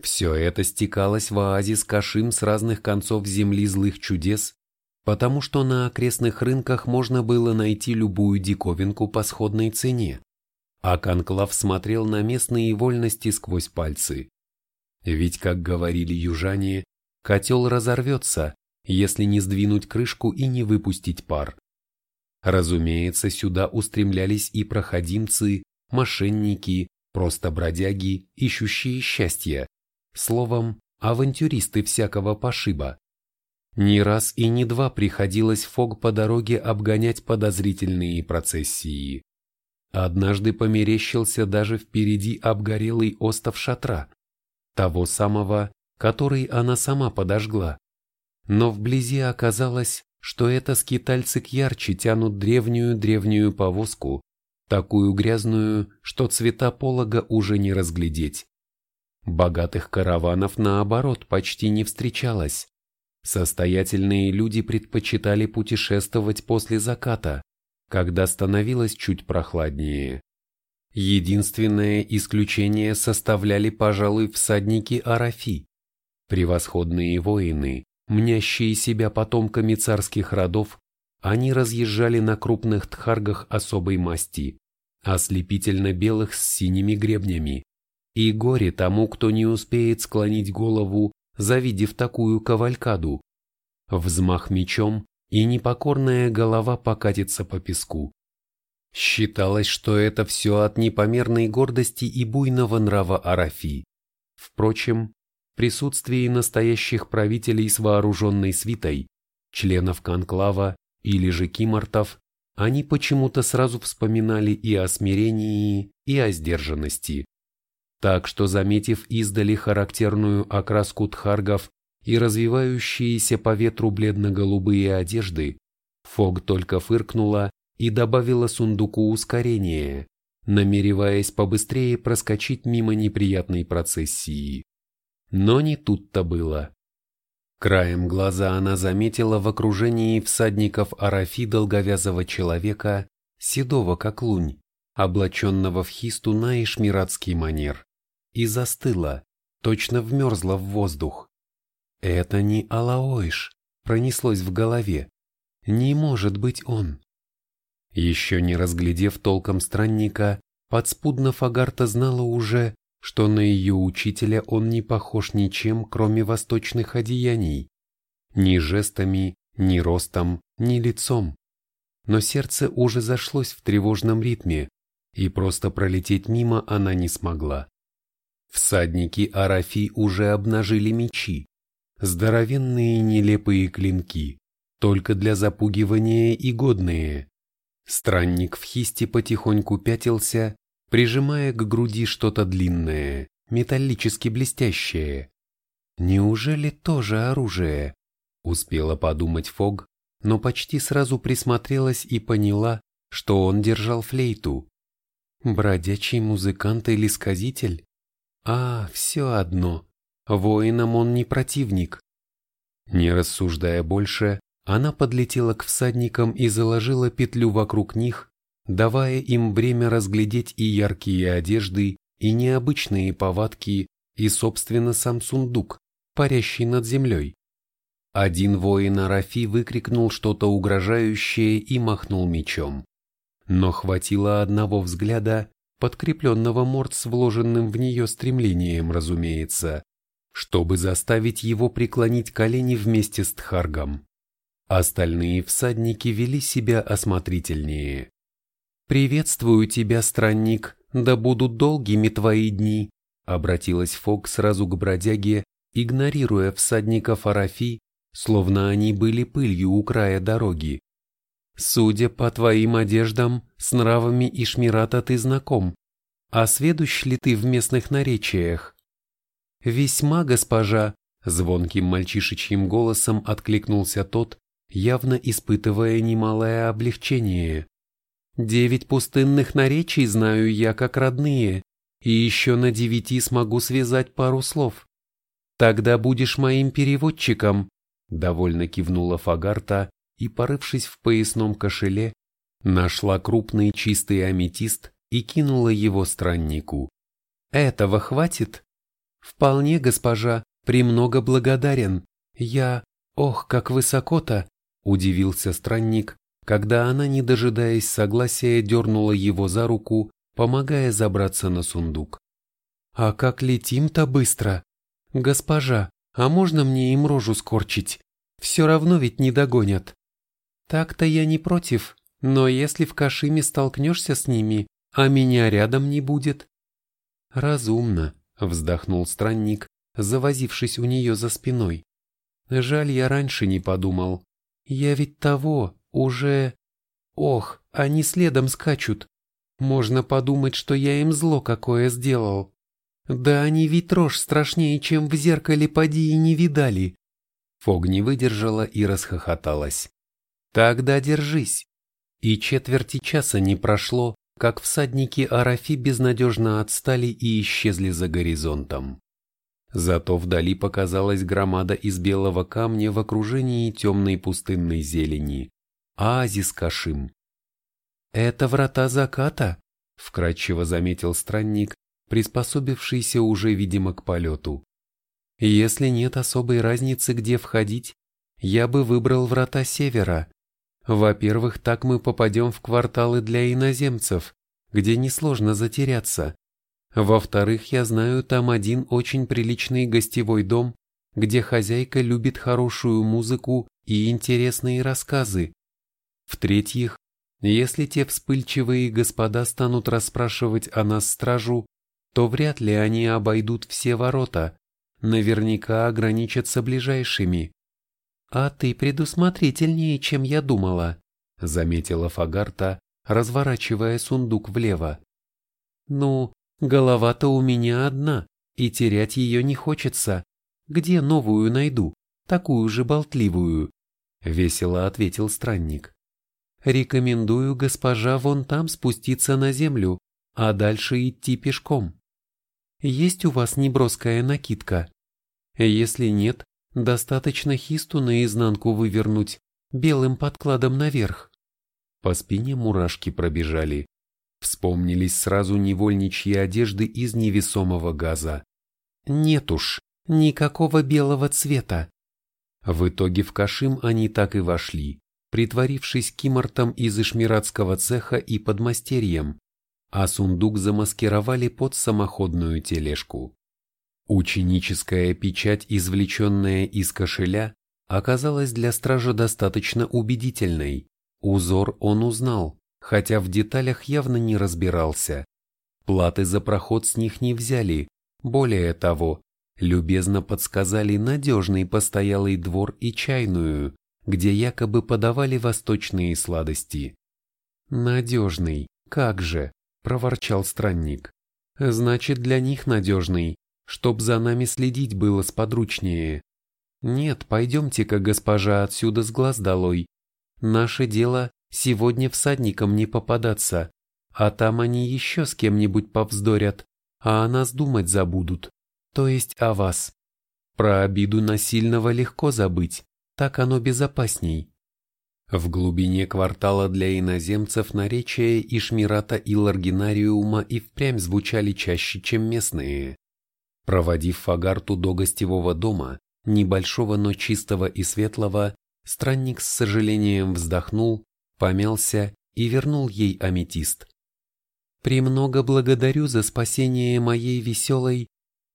Все это стекалось в оазис Кашим с разных концов земли злых чудес, потому что на окрестных рынках можно было найти любую диковинку по сходной цене а Конклав смотрел на местные вольности сквозь пальцы. Ведь, как говорили южане, котел разорвется, если не сдвинуть крышку и не выпустить пар. Разумеется, сюда устремлялись и проходимцы, мошенники, просто бродяги, ищущие счастья, словом, авантюристы всякого пошиба. Не раз и не два приходилось Фог по дороге обгонять подозрительные процессии. Однажды померещился даже впереди обгорелый остов шатра, того самого, который она сама подожгла. Но вблизи оказалось, что это скитальцы к ярче тянут древнюю-древнюю повозку, такую грязную, что цвета полога уже не разглядеть. Богатых караванов, наоборот, почти не встречалось. Состоятельные люди предпочитали путешествовать после заката, когда становилось чуть прохладнее. Единственное исключение составляли, пожалуй, всадники Арафи, превосходные воины, мнящие себя потомками царских родов, они разъезжали на крупных тхаргах особой масти, ослепительно белых с синими гребнями, и горе тому, кто не успеет склонить голову, завидев такую кавалькаду. Взмах мечом, и непокорная голова покатится по песку. Считалось, что это все от непомерной гордости и буйного нрава Арафи. Впрочем, в присутствии настоящих правителей с вооруженной свитой, членов конклава или же кимортов, они почему-то сразу вспоминали и о смирении, и о сдержанности. Так что, заметив издали характерную окраску тхаргов и развивающиеся по ветру бледно-голубые одежды, Фог только фыркнула и добавила сундуку ускорение, намереваясь побыстрее проскочить мимо неприятной процессии. Но не тут-то было. Краем глаза она заметила в окружении всадников Арафи долговязого человека, седого как лунь, облаченного в хисту на ишмиратский манер, и застыла, точно вмерзла в воздух. «Это не Алаойш», пронеслось в голове. «Не может быть он». Еще не разглядев толком странника, подспудно Фагарта знала уже, что на ее учителя он не похож ничем, кроме восточных одеяний. Ни жестами, ни ростом, ни лицом. Но сердце уже зашлось в тревожном ритме, и просто пролететь мимо она не смогла. Всадники Арафи уже обнажили мечи, здоровенные нелепые клинки, только для запугивания и годные. Странник в хисте потихоньку пятился, прижимая к груди что-то длинное, металлически блестящее. Неужели тоже оружие? Успела подумать Фог, но почти сразу присмотрелась и поняла, что он держал флейту. Бродячий музыкант или сказитель? А, все одно. Воинам он не противник. Не рассуждая больше, она подлетела к всадникам и заложила петлю вокруг них, давая им время разглядеть и яркие одежды, и необычные повадки, и, собственно, сам сундук, парящий над землей. Один воин Арафи выкрикнул что-то угрожающее и махнул мечом. Но хватило одного взгляда, подкрепленного морд с вложенным в нее стремлением, разумеется, чтобы заставить его преклонить колени вместе с Тхаргом. Остальные всадники вели себя осмотрительнее. «Приветствую тебя, странник, да будут долгими твои дни», обратилась Фок сразу к бродяге, игнорируя всадников Арафи, словно они были пылью у края дороги. «Судя по твоим одеждам, с нравами Ишмирата ты знаком. А сведущ ли ты в местных наречиях?» «Весьма, госпожа», — звонким мальчишечьим голосом откликнулся тот, явно испытывая немалое облегчение. «Девять пустынных наречий знаю я как родные, и еще на девяти смогу связать пару слов. Тогда будешь моим переводчиком», — довольно кивнула Фагарта и, порывшись в поясном кошеле, нашла крупный чистый аметист и кинула его страннику. «Этого хватит?» «Вполне, госпожа, премного благодарен. Я... Ох, как высоко-то! Удивился странник, когда она, не дожидаясь согласия, дернула его за руку, помогая забраться на сундук. «А как летим-то быстро! Госпожа, а можно мне им рожу скорчить? Все равно ведь не догонят!» «Так-то я не против, но если в Кашиме столкнешься с ними, а меня рядом не будет...» «Разумно», — вздохнул странник, завозившись у нее за спиной. «Жаль, я раньше не подумал. Я ведь того, уже... Ох, они следом скачут. Можно подумать, что я им зло какое сделал. Да они ведь рожь страшнее, чем в зеркале поди и не видали. Фог не выдержала и расхохоталась. Тогда держись. И четверти часа не прошло, как всадники Арафи безнадежно отстали и исчезли за горизонтом. Зато вдали показалась громада из белого камня в окружении темной пустынной зелени. Оазис Кашим. «Это врата заката», — вкратчиво заметил странник, приспособившийся уже, видимо, к полету. «Если нет особой разницы, где входить, я бы выбрал врата севера. Во-первых, так мы попадем в кварталы для иноземцев, где несложно затеряться. Во-вторых, я знаю там один очень приличный гостевой дом, где хозяйка любит хорошую музыку и интересные рассказы. В-третьих, Если те вспыльчивые господа станут расспрашивать о нас стражу, то вряд ли они обойдут все ворота, наверняка ограничатся ближайшими. А ты предусмотрительнее, чем я думала, заметила Фагарта, разворачивая сундук влево. Ну, голова-то у меня одна, и терять ее не хочется. Где новую найду, такую же болтливую? Весело ответил странник. Рекомендую госпожа вон там спуститься на землю, а дальше идти пешком. Есть у вас неброская накидка? Если нет, достаточно хисту наизнанку вывернуть, белым подкладом наверх. По спине мурашки пробежали. Вспомнились сразу невольничьи одежды из невесомого газа. Нет уж, никакого белого цвета. В итоге в Кашим они так и вошли, притворившись кимортом из ишмиратского цеха и подмастерьем, а сундук замаскировали под самоходную тележку. Ученическая печать, извлеченная из кошеля, оказалась для стража достаточно убедительной. Узор он узнал, хотя в деталях явно не разбирался. Платы за проход с них не взяли, более того, любезно подсказали надежный постоялый двор и чайную, где якобы подавали восточные сладости. «Надежный, как же!» – проворчал странник. «Значит, для них надежный, чтоб за нами следить было сподручнее. Нет, пойдемте-ка, госпожа, отсюда с глаз долой. Наше дело сегодня всадникам не попадаться, а там они еще с кем-нибудь повздорят, а о нас думать забудут, то есть о вас. Про обиду насильного легко забыть, так оно безопасней. В глубине квартала для иноземцев наречия Ишмирата и Ларгинариума и впрямь звучали чаще, чем местные. Проводив Фагарту до гостевого дома, небольшого, но чистого и светлого, странник с сожалением вздохнул, помялся и вернул ей аметист. «Премного благодарю за спасение моей веселой,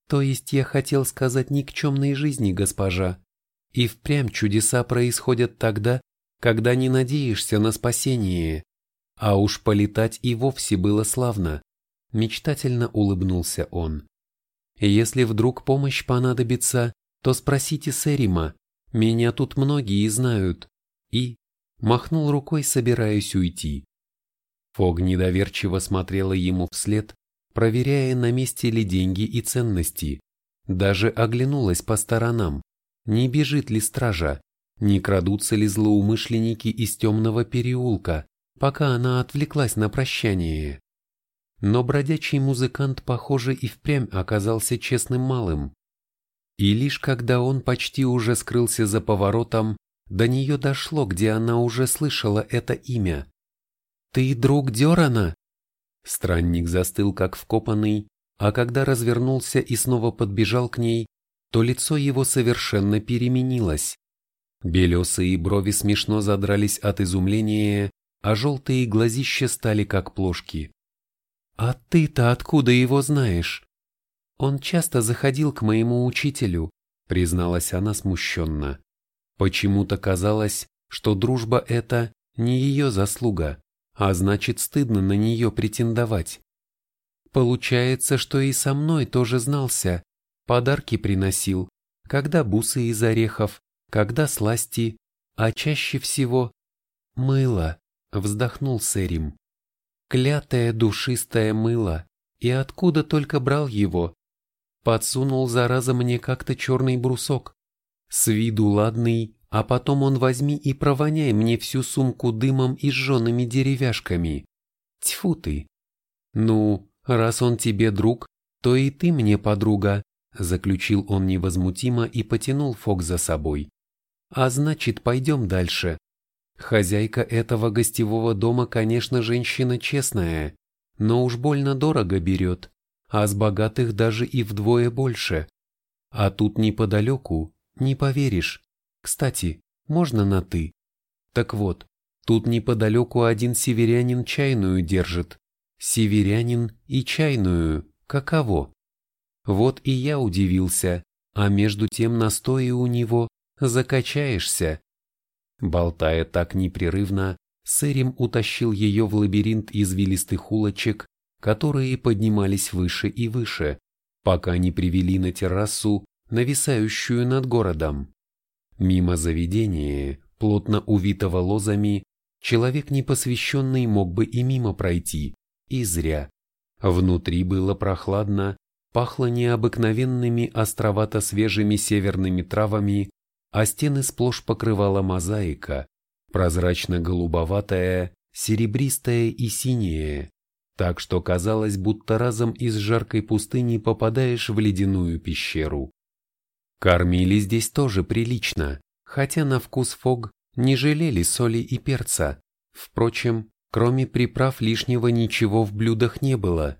то есть я хотел сказать никчемной жизни, госпожа. И впрямь чудеса происходят тогда, когда не надеешься на спасение. А уж полетать и вовсе было славно. Мечтательно улыбнулся он. Если вдруг помощь понадобится, то спросите Сэрима, меня тут многие знают. И махнул рукой, собираясь уйти. Фог недоверчиво смотрела ему вслед, проверяя, на месте ли деньги и ценности. Даже оглянулась по сторонам, не бежит ли стража, не крадутся ли злоумышленники из темного переулка, пока она отвлеклась на прощание. Но бродячий музыкант, похоже, и впрямь оказался честным малым. И лишь когда он почти уже скрылся за поворотом, до нее дошло, где она уже слышала это имя. «Ты друг Дерана?» Странник застыл как вкопанный, а когда развернулся и снова подбежал к ней, то лицо его совершенно переменилось. Белесые брови смешно задрались от изумления, а желтые глазища стали как плошки. «А ты-то откуда его знаешь?» «Он часто заходил к моему учителю», — призналась она смущенно. Почему-то казалось, что дружба это не ее заслуга, а значит стыдно на нее претендовать. Получается, что и со мной тоже знался, подарки приносил, когда бусы из орехов, когда сласти, а чаще всего мыло, вздохнул Сэрим. Клятое душистое мыло, и откуда только брал его? Подсунул зараза мне как-то черный брусок. С виду ладный, а потом он возьми и провоняй мне всю сумку дымом и сжженными деревяшками. Тьфу ты! Ну, раз он тебе друг, то и ты мне подруга, заключил он невозмутимо и потянул Фок за собой. А значит, пойдем дальше. Хозяйка этого гостевого дома, конечно, женщина честная, но уж больно дорого берет, а с богатых даже и вдвое больше. А тут неподалеку, не поверишь. Кстати, можно на «ты»? Так вот, тут неподалеку один северянин чайную держит. Северянин и чайную, каково? Вот и я удивился, а между тем настои у него закачаешься. Болтая так непрерывно, Сэрим утащил ее в лабиринт извилистых улочек, которые поднимались выше и выше, пока не привели на террасу, нависающую над городом. Мимо заведения, плотно увитого лозами, человек непосвященный мог бы и мимо пройти, и зря. Внутри было прохладно, пахло необыкновенными островато-свежими северными травами, а стены сплошь покрывала мозаика, прозрачно-голубоватая, серебристая и синяя, так что казалось, будто разом из жаркой пустыни попадаешь в ледяную пещеру. Кормили здесь тоже прилично, хотя на вкус фог не жалели соли и перца. Впрочем, кроме приправ лишнего ничего в блюдах не было.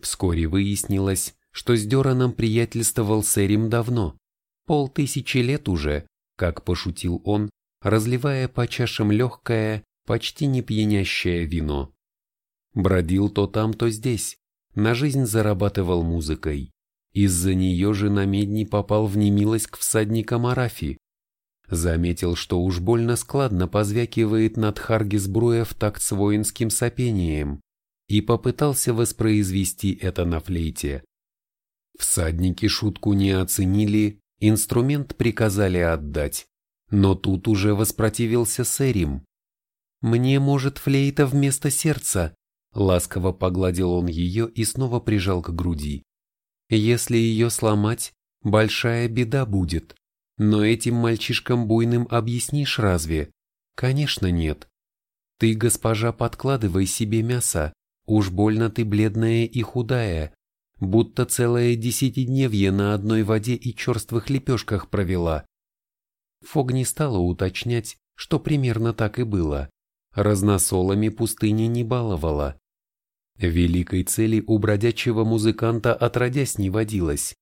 Вскоре выяснилось, что с Дёраном приятельствовал Сэрим давно, полтысячи лет уже, как пошутил он, разливая по чашам легкое, почти не пьянящее вино. Бродил то там, то здесь, на жизнь зарабатывал музыкой. Из-за нее же на медни попал в немилость к всадникам Арафи. Заметил, что уж больно складно позвякивает над Харгисбруя в такт с воинским сопением, и попытался воспроизвести это на флейте. Всадники шутку не оценили, инструмент приказали отдать, но тут уже воспротивился Сэрим. «Мне, может, флейта вместо сердца?» Ласково погладил он ее и снова прижал к груди. Если ее сломать, большая беда будет. Но этим мальчишкам буйным объяснишь разве? Конечно нет. Ты, госпожа, подкладывай себе мясо. Уж больно ты бледная и худая, будто целое десятидневье на одной воде и черствых лепешках провела. Фог не стала уточнять, что примерно так и было. Разносолами пустыни не баловала. Великой цели у бродячего музыканта отродясь не водилось.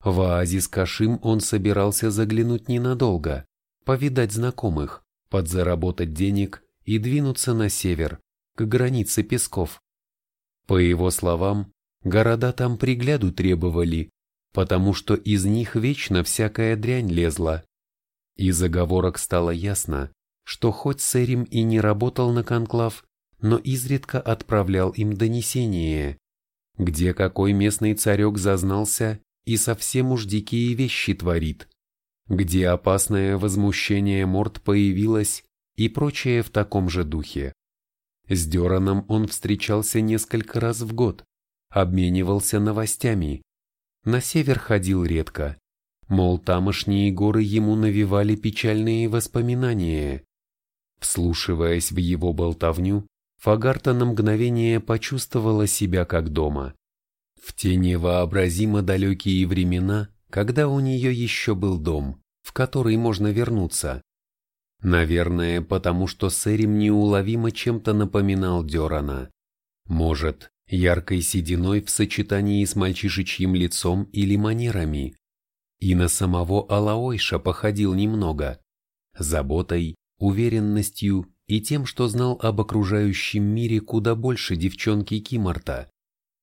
В оазис Кашим он собирался заглянуть ненадолго, повидать знакомых, подзаработать денег и двинуться на север, к границе песков. По его словам, города там пригляду требовали, потому что из них вечно всякая дрянь лезла. Из оговорок стало ясно, что хоть Сэрим и не работал на конклав, но изредка отправлял им донесение, где какой местный царек зазнался и совсем уж дикие вещи творит, где опасное возмущение морд появилось и прочее в таком же духе. С Дёраном он встречался несколько раз в год, обменивался новостями. На север ходил редко, мол, тамошние горы ему навевали печальные воспоминания. Вслушиваясь в его болтовню, Фагарта на мгновение почувствовала себя как дома. В те невообразимо далекие времена, когда у нее еще был дом, в который можно вернуться. Наверное, потому что Сэрим неуловимо чем-то напоминал Дерана. Может, яркой сединой в сочетании с мальчишечьим лицом или манерами. И на самого Алаойша походил немного. Заботой, уверенностью и тем, что знал об окружающем мире куда больше девчонки Кимарта,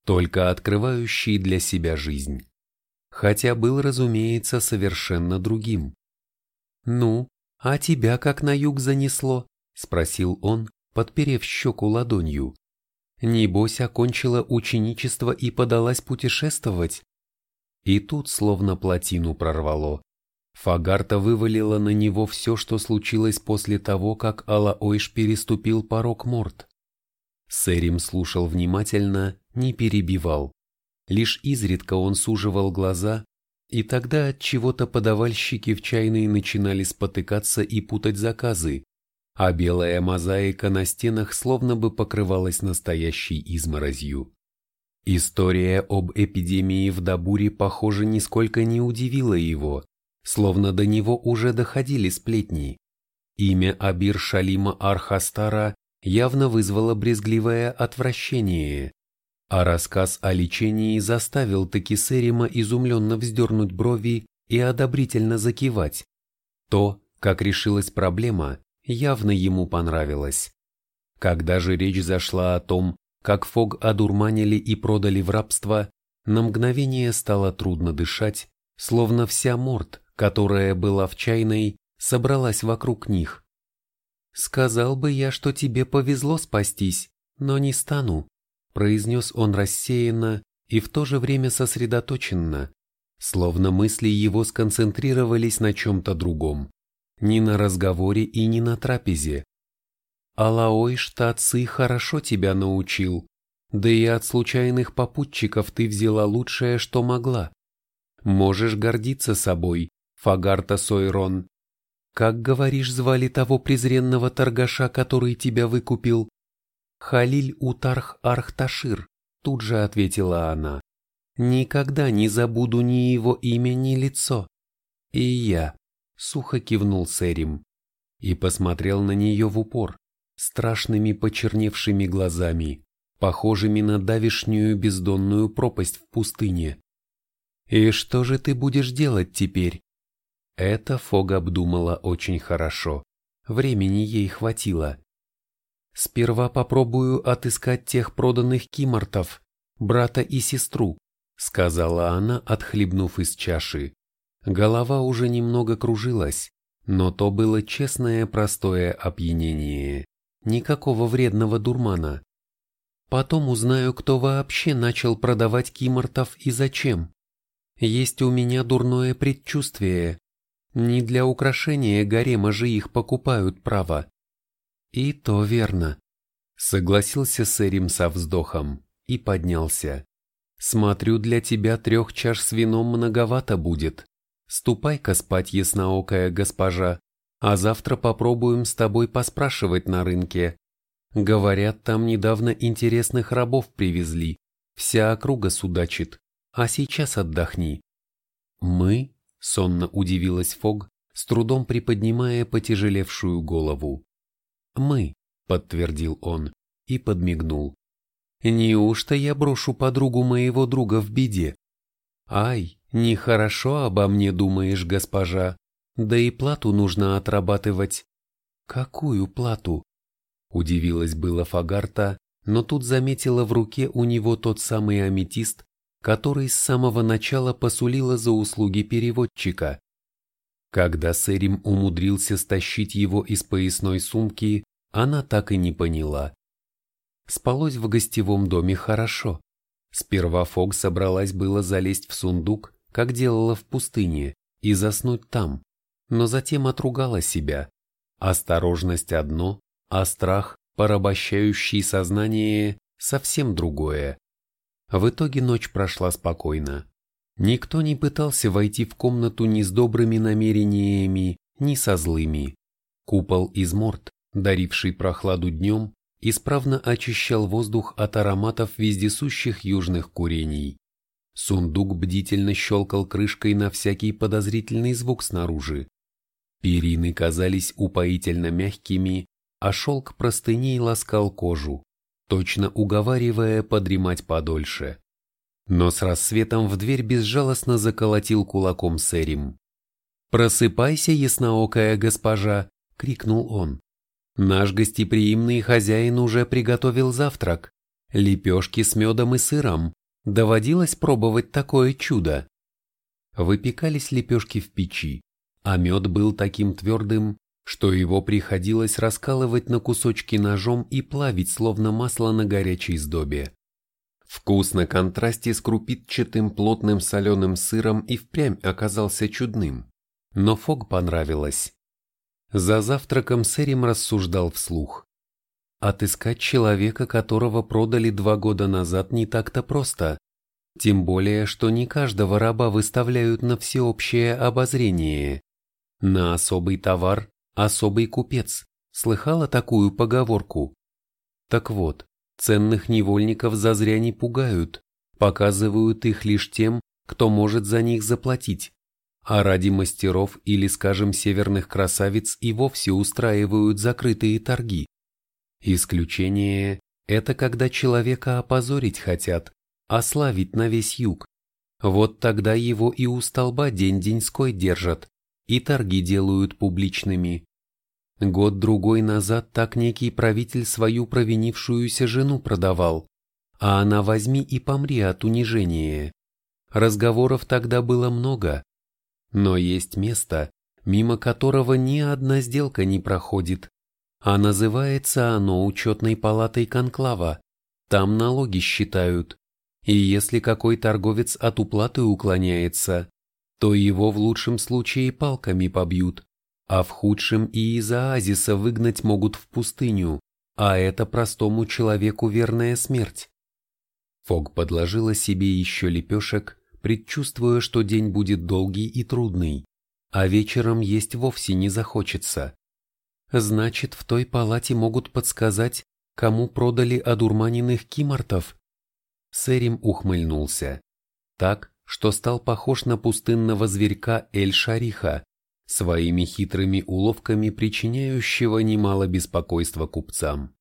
только открывающей для себя жизнь. Хотя был, разумеется, совершенно другим. «Ну, а тебя как на юг занесло?» – спросил он, подперев щеку ладонью. «Небось, окончила ученичество и подалась путешествовать?» И тут словно плотину прорвало. Фагарта вывалила на него все, что случилось после того, как Алаойш переступил порог Морт. Сэрим слушал внимательно, не перебивал. Лишь изредка он суживал глаза, и тогда от чего-то подавальщики в чайной начинали спотыкаться и путать заказы, а белая мозаика на стенах словно бы покрывалась настоящей изморозью. История об эпидемии в Дабуре, похоже, нисколько не удивила его словно до него уже доходили сплетни. Имя Абир Шалима Архастара явно вызвало брезгливое отвращение, а рассказ о лечении заставил таки Серима изумленно вздернуть брови и одобрительно закивать. То, как решилась проблема, явно ему понравилось. Когда же речь зашла о том, как Фог одурманили и продали в рабство, на мгновение стало трудно дышать, словно вся морд, которая была в чайной, собралась вокруг них. Сказал бы я, что тебе повезло спастись, но не стану, произнес он рассеянно и в то же время сосредоточенно, словно мысли его сконцентрировались на чем-то другом, ни на разговоре и ни на трапезе. Алаой Штаци хорошо тебя научил, да и от случайных попутчиков ты взяла лучшее, что могла. Можешь гордиться собой, Фагарта Сойрон. Как, говоришь, звали того презренного торгаша, который тебя выкупил? Халиль Утарх Архташир, тут же ответила она. Никогда не забуду ни его имя, ни лицо. И я, сухо кивнул Сэрим и посмотрел на нее в упор, страшными почерневшими глазами, похожими на давишнюю бездонную пропасть в пустыне. «И что же ты будешь делать теперь?» Это Фог обдумала очень хорошо. Времени ей хватило. «Сперва попробую отыскать тех проданных кимортов, брата и сестру», сказала она, отхлебнув из чаши. Голова уже немного кружилась, но то было честное простое опьянение. Никакого вредного дурмана. Потом узнаю, кто вообще начал продавать кимортов и зачем. Есть у меня дурное предчувствие. Не для украшения гарема же их покупают право. И то верно. Согласился Сэрим со вздохом и поднялся. Смотрю, для тебя трех чаш с вином многовато будет. Ступай-ка спать, ясноокая госпожа, а завтра попробуем с тобой поспрашивать на рынке. Говорят, там недавно интересных рабов привезли. Вся округа судачит а сейчас отдохни. Мы? Сонно удивилась Фог, с трудом приподнимая потяжелевшую голову. Мы, подтвердил он и подмигнул. Неужто я брошу подругу моего друга в беде? Ай, нехорошо обо мне думаешь, госпожа, да и плату нужно отрабатывать. Какую плату? Удивилась была Фагарта, но тут заметила в руке у него тот самый аметист, который с самого начала посулила за услуги переводчика. Когда Сэрим умудрился стащить его из поясной сумки, она так и не поняла. Спалось в гостевом доме хорошо. Сперва Фог собралась было залезть в сундук, как делала в пустыне, и заснуть там, но затем отругала себя. Осторожность одно, а страх, порабощающий сознание, совсем другое. В итоге ночь прошла спокойно. Никто не пытался войти в комнату ни с добрыми намерениями, ни со злыми. Купол из морд, даривший прохладу днем, исправно очищал воздух от ароматов вездесущих южных курений. Сундук бдительно щелкал крышкой на всякий подозрительный звук снаружи. Перины казались упоительно мягкими, а шелк простыней ласкал кожу точно уговаривая подремать подольше. Но с рассветом в дверь безжалостно заколотил кулаком Сэрим. «Просыпайся, ясноокая госпожа!» — крикнул он. «Наш гостеприимный хозяин уже приготовил завтрак. Лепешки с медом и сыром. Доводилось пробовать такое чудо?» Выпекались лепешки в печи, а мед был таким твердым, что его приходилось раскалывать на кусочки ножом и плавить словно масло на горячей сдобе. Вкус на контрасте с крупитчатым плотным соленым сыром и впрямь оказался чудным, но Фог понравилось. За завтраком Сэрим рассуждал вслух. Отыскать человека, которого продали два года назад, не так-то просто. Тем более, что не каждого раба выставляют на всеобщее обозрение. На особый товар Особый купец. Слыхала такую поговорку? Так вот, ценных невольников зазря не пугают, показывают их лишь тем, кто может за них заплатить. А ради мастеров или, скажем, северных красавиц и вовсе устраивают закрытые торги. Исключение – это когда человека опозорить хотят, ославить на весь юг. Вот тогда его и у столба день-деньской держат, и торги делают публичными. Год-другой назад так некий правитель свою провинившуюся жену продавал, а она возьми и помри от унижения. Разговоров тогда было много, но есть место, мимо которого ни одна сделка не проходит, а называется оно учетной палатой конклава. Там налоги считают. И если какой торговец от уплаты уклоняется, то его в лучшем случае палками побьют, а в худшем и из оазиса выгнать могут в пустыню, а это простому человеку верная смерть. Фог подложила себе еще лепешек, предчувствуя, что день будет долгий и трудный, а вечером есть вовсе не захочется. Значит, в той палате могут подсказать, кому продали одурманенных кимортов. Сэрим ухмыльнулся. Так, что стал похож на пустынного зверька Эль-Шариха, своими хитрыми уловками причиняющего немало беспокойства купцам.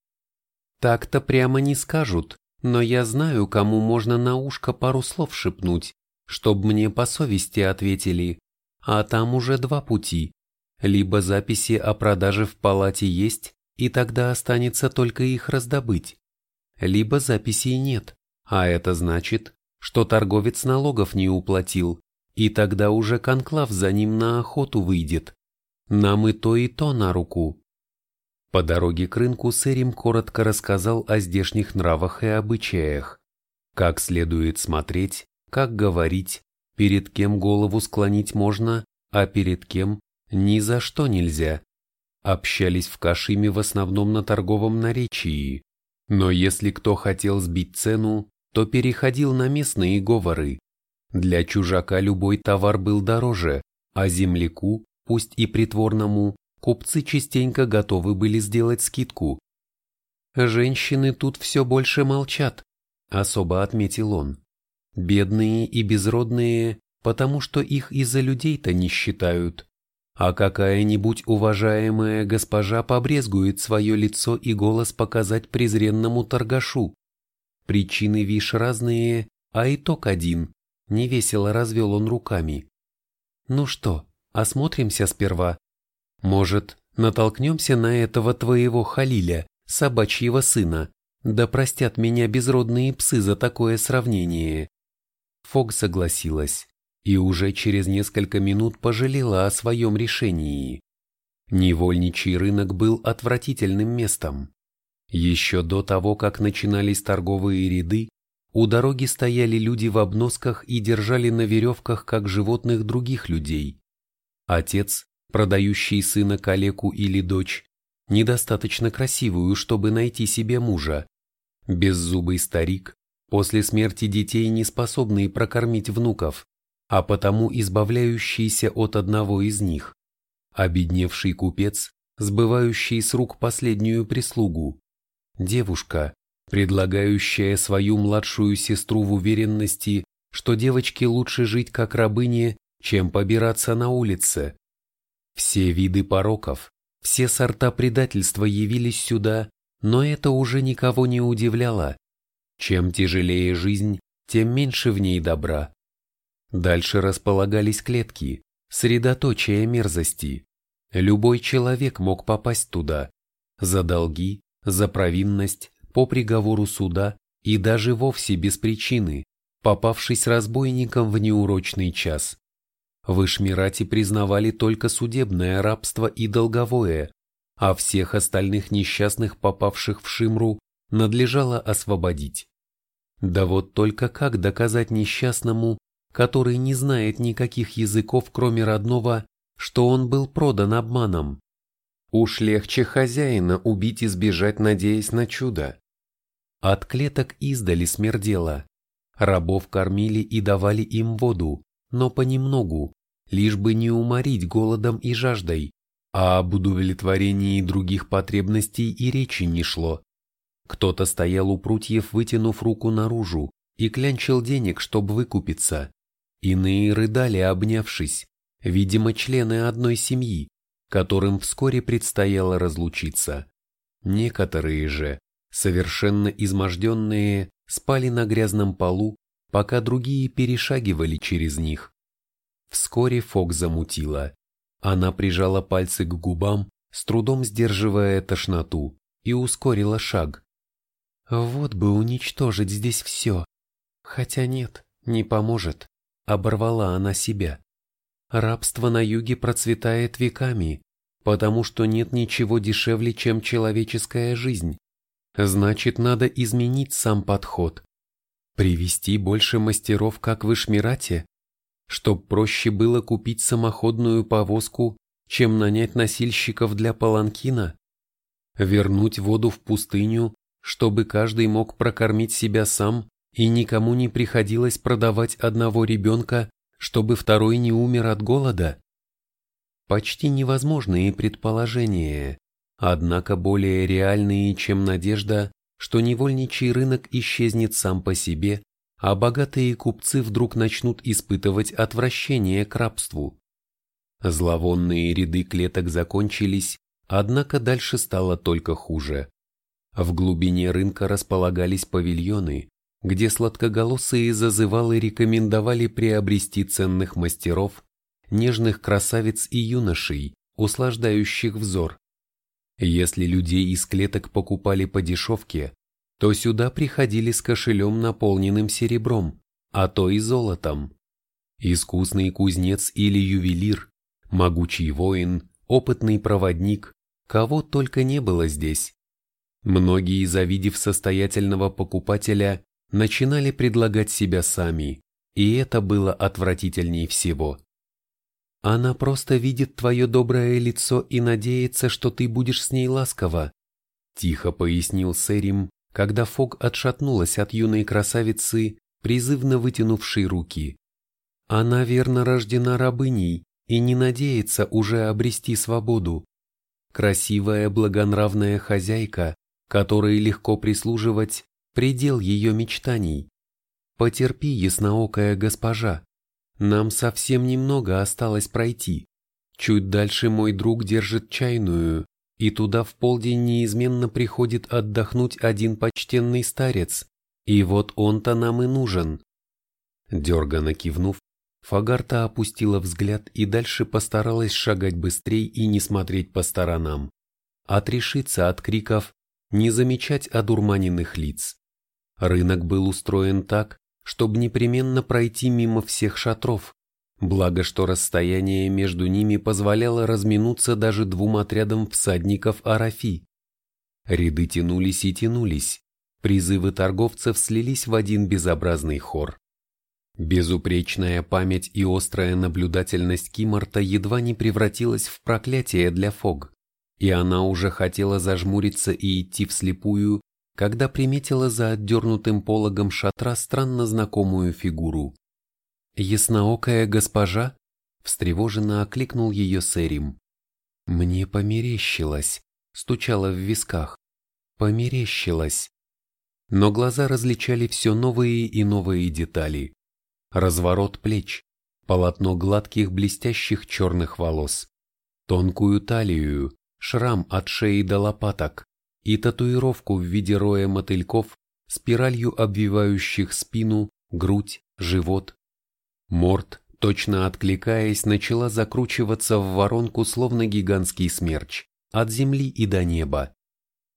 Так-то прямо не скажут, но я знаю, кому можно на ушко пару слов шепнуть, чтоб мне по совести ответили, а там уже два пути. Либо записи о продаже в палате есть, и тогда останется только их раздобыть. Либо записей нет, а это значит, что торговец налогов не уплатил, и тогда уже конклав за ним на охоту выйдет. Нам и то, и то на руку. По дороге к рынку Сэрим коротко рассказал о здешних нравах и обычаях, как следует смотреть, как говорить, перед кем голову склонить можно, а перед кем ни за что нельзя. Общались в Кашиме в основном на торговом наречии, но если кто хотел сбить цену, то переходил на местные говоры. Для чужака любой товар был дороже, а земляку, пусть и притворному, купцы частенько готовы были сделать скидку. «Женщины тут все больше молчат», — особо отметил он. «Бедные и безродные, потому что их из-за людей-то не считают. А какая-нибудь уважаемая госпожа побрезгует свое лицо и голос показать презренному торгашу. Причины, вишь, разные, а итог один. Невесело развел он руками. Ну что, осмотримся сперва? Может, натолкнемся на этого твоего Халиля, собачьего сына? Да простят меня безродные псы за такое сравнение. Фог согласилась и уже через несколько минут пожалела о своем решении. Невольничий рынок был отвратительным местом. Еще до того, как начинались торговые ряды, у дороги стояли люди в обносках и держали на веревках, как животных других людей. Отец, продающий сына калеку или дочь, недостаточно красивую, чтобы найти себе мужа. Беззубый старик, после смерти детей не способный прокормить внуков, а потому избавляющийся от одного из них. Обедневший купец, сбывающий с рук последнюю прислугу. Девушка, предлагающая свою младшую сестру в уверенности, что девочке лучше жить как рабыне, чем побираться на улице. Все виды пороков, все сорта предательства явились сюда, но это уже никого не удивляло. Чем тяжелее жизнь, тем меньше в ней добра. Дальше располагались клетки, средоточие мерзости. Любой человек мог попасть туда. За долги, за провинность, по приговору суда и даже вовсе без причины, попавшись разбойником в неурочный час. В Ишмирате признавали только судебное рабство и долговое, а всех остальных несчастных, попавших в Шимру, надлежало освободить. Да вот только как доказать несчастному, который не знает никаких языков, кроме родного, что он был продан обманом? Уж легче хозяина убить и сбежать, надеясь на чудо. От клеток издали смердело. Рабов кормили и давали им воду, но понемногу, лишь бы не уморить голодом и жаждой, а об удовлетворении других потребностей и речи не шло. Кто-то стоял у прутьев, вытянув руку наружу, и клянчил денег, чтобы выкупиться. Иные рыдали, обнявшись, видимо, члены одной семьи, которым вскоре предстояло разлучиться. Некоторые же, совершенно изможденные, спали на грязном полу, пока другие перешагивали через них. Вскоре Фок замутила. Она прижала пальцы к губам, с трудом сдерживая тошноту, и ускорила шаг. Вот бы уничтожить здесь все. Хотя нет, не поможет. Оборвала она себя. Рабство на юге процветает веками, потому что нет ничего дешевле, чем человеческая жизнь. Значит, надо изменить сам подход. Привести больше мастеров, как в Ишмирате, чтоб проще было купить самоходную повозку, чем нанять носильщиков для паланкина. Вернуть воду в пустыню, чтобы каждый мог прокормить себя сам и никому не приходилось продавать одного ребенка, чтобы второй не умер от голода. Почти невозможные предположения, однако более реальные, чем надежда, что невольничий рынок исчезнет сам по себе, а богатые купцы вдруг начнут испытывать отвращение к рабству. Зловонные ряды клеток закончились, однако дальше стало только хуже. В глубине рынка располагались павильоны, где сладкоголосые зазывалы рекомендовали приобрести ценных мастеров, нежных красавиц и юношей, услаждающих взор. Если людей из клеток покупали по дешевке, то сюда приходили с кошелем, наполненным серебром, а то и золотом. Искусный кузнец или ювелир, могучий воин, опытный проводник, кого только не было здесь. Многие, завидев состоятельного покупателя, начинали предлагать себя сами, и это было отвратительней всего. Она просто видит твое доброе лицо и надеется, что ты будешь с ней ласково, тихо пояснил Сэрим, когда Фог отшатнулась от юной красавицы, призывно вытянувшей руки. Она верно рождена рабыней и не надеется уже обрести свободу. Красивая благонравная хозяйка, которой легко прислуживать, предел ее мечтаний. Потерпи, ясноокая госпожа, нам совсем немного осталось пройти. Чуть дальше мой друг держит чайную, и туда в полдень неизменно приходит отдохнуть один почтенный старец, и вот он-то нам и нужен. Дерганно кивнув, Фагарта опустила взгляд и дальше постаралась шагать быстрее и не смотреть по сторонам, отрешиться от криков, не замечать одурманенных лиц. Рынок был устроен так, чтобы непременно пройти мимо всех шатров, благо что расстояние между ними позволяло разминуться даже двум отрядам всадников Арафи. Ряды тянулись и тянулись, призывы торговцев слились в один безобразный хор. Безупречная память и острая наблюдательность Кимарта едва не превратилась в проклятие для Фог, и она уже хотела зажмуриться и идти вслепую, когда приметила за отдернутым пологом шатра странно знакомую фигуру. «Ясноокая госпожа?» — встревоженно окликнул ее Сэрим. «Мне померещилось», — стучало в висках. «Померещилось». Но глаза различали все новые и новые детали. Разворот плеч, полотно гладких блестящих черных волос, тонкую талию, шрам от шеи до лопаток, и татуировку в виде роя мотыльков, спиралью обвивающих спину, грудь, живот. Морд, точно откликаясь, начала закручиваться в воронку, словно гигантский смерч, от земли и до неба.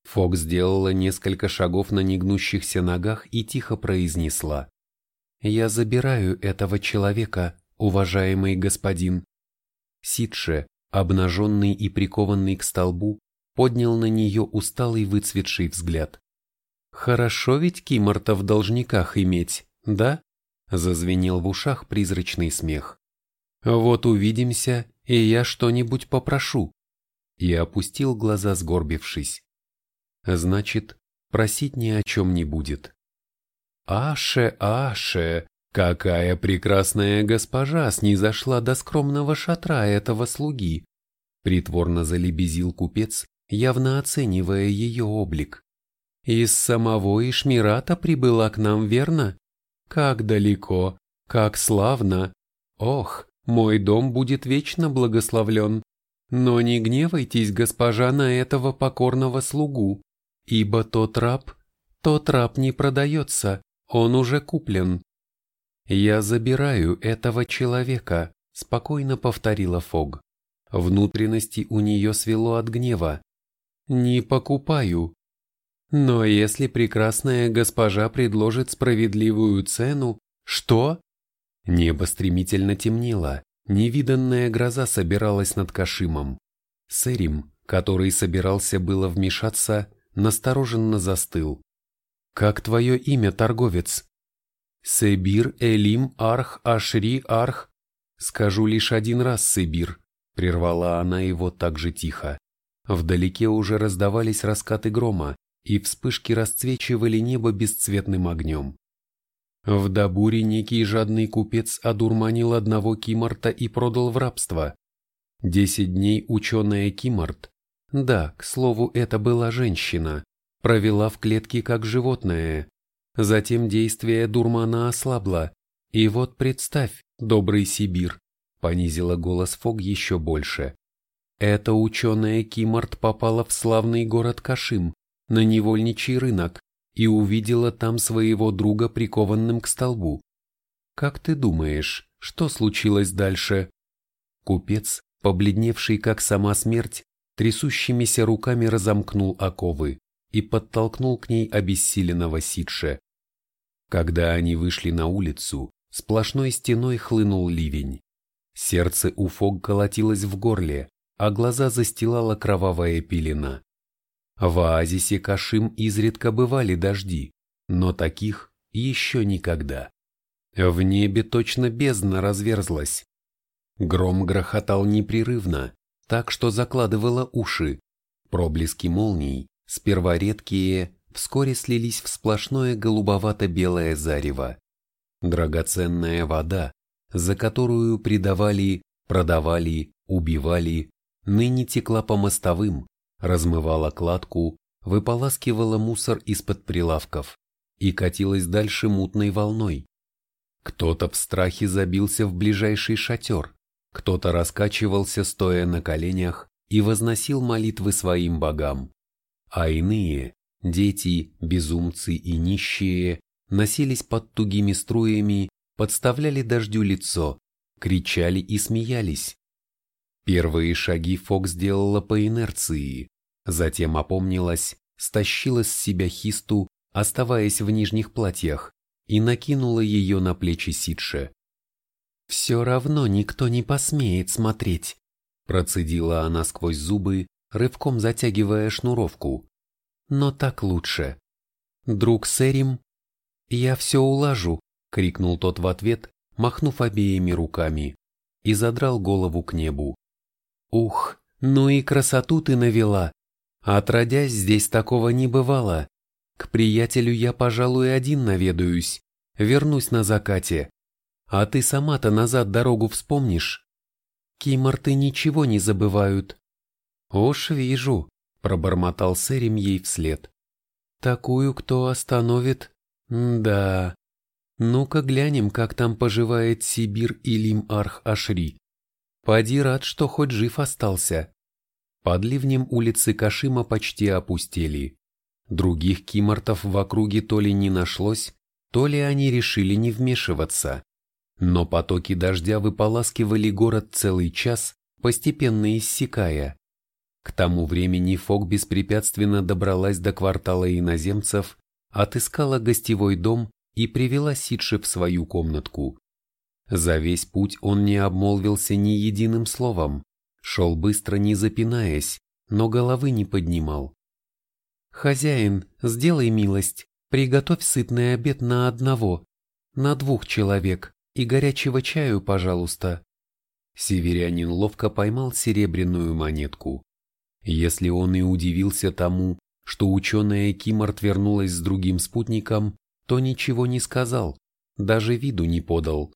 Фок сделала несколько шагов на негнущихся ногах и тихо произнесла. «Я забираю этого человека, уважаемый господин». Сидше, обнаженный и прикованный к столбу, поднял на нее усталый выцветший взгляд. «Хорошо ведь Киморта в должниках иметь, да?» Зазвенел в ушах призрачный смех. «Вот увидимся, и я что-нибудь попрошу». И опустил глаза, сгорбившись. «Значит, просить ни о чем не будет». «Аше, Аше, какая прекрасная госпожа снизошла до скромного шатра этого слуги!» Притворно залебезил купец, явно оценивая ее облик. «Из самого Ишмирата прибыла к нам, верно? Как далеко, как славно! Ох, мой дом будет вечно благословлен! Но не гневайтесь, госпожа, на этого покорного слугу, ибо тот раб, тот раб не продается, он уже куплен». «Я забираю этого человека», — спокойно повторила Фог. Внутренности у нее свело от гнева. Не покупаю. Но если прекрасная госпожа предложит справедливую цену, что? Небо стремительно темнело, невиданная гроза собиралась над Кашимом. Сэрим, который собирался было вмешаться, настороженно застыл. «Как твое имя, торговец?» «Себир Элим Арх Ашри Арх». «Скажу лишь один раз, Себир», — прервала она его так же тихо. Вдалеке уже раздавались раскаты грома, и вспышки расцвечивали небо бесцветным огнем. В Дабуре некий жадный купец одурманил одного Кимарта и продал в рабство. Десять дней ученая Кимарт, да, к слову, это была женщина, провела в клетке как животное. Затем действие дурмана ослабло. И вот представь, добрый Сибир, понизила голос Фог еще больше. Эта ученая Кимарт попала в славный город Кашим, на невольничий рынок, и увидела там своего друга прикованным к столбу. Как ты думаешь, что случилось дальше? Купец, побледневший как сама смерть, трясущимися руками разомкнул оковы и подтолкнул к ней обессиленного Сидше. Когда они вышли на улицу, сплошной стеной хлынул ливень. Сердце у Фог колотилось в горле, а глаза застилала кровавая пелена. В оазисе Кашим изредка бывали дожди, но таких еще никогда. В небе точно бездна разверзлась. Гром грохотал непрерывно, так что закладывало уши. Проблески молний, сперва редкие, вскоре слились в сплошное голубовато-белое зарево. Драгоценная вода, за которую предавали, продавали, убивали, ныне текла по мостовым, размывала кладку, выполаскивала мусор из-под прилавков и катилась дальше мутной волной. Кто-то в страхе забился в ближайший шатер, кто-то раскачивался, стоя на коленях, и возносил молитвы своим богам, а иные, дети, безумцы и нищие, носились под тугими струями, подставляли дождю лицо, кричали и смеялись, Первые шаги Фок сделала по инерции, затем опомнилась, стащила с себя хисту, оставаясь в нижних платьях, и накинула ее на плечи Сидше. «Все равно никто не посмеет смотреть», процедила она сквозь зубы, рывком затягивая шнуровку. «Но так лучше. Друг Сэрим...» «Я все улажу», — крикнул тот в ответ, махнув обеими руками, и задрал голову к небу. Ух, ну и красоту ты навела. Отродясь, здесь такого не бывало. К приятелю я, пожалуй, один наведаюсь. Вернусь на закате. А ты сама-то назад дорогу вспомнишь? Киморты ничего не забывают. Уж вижу, пробормотал Сэрим ей вслед. Такую кто остановит? Да. Ну-ка глянем, как там поживает Сибир и Лим-Арх-Ашри. Поди рад, что хоть жив остался. Под ливнем улицы Кашима почти опустели. Других кимортов в округе то ли не нашлось, то ли они решили не вмешиваться. Но потоки дождя выполаскивали город целый час, постепенно иссякая. К тому времени Фок беспрепятственно добралась до квартала иноземцев, отыскала гостевой дом и привела Сидши в свою комнатку. За весь путь он не обмолвился ни единым словом, шел быстро не запинаясь, но головы не поднимал. «Хозяин, сделай милость, приготовь сытный обед на одного, на двух человек и горячего чаю, пожалуйста». Северянин ловко поймал серебряную монетку. Если он и удивился тому, что ученая Кимарт вернулась с другим спутником, то ничего не сказал, даже виду не подал.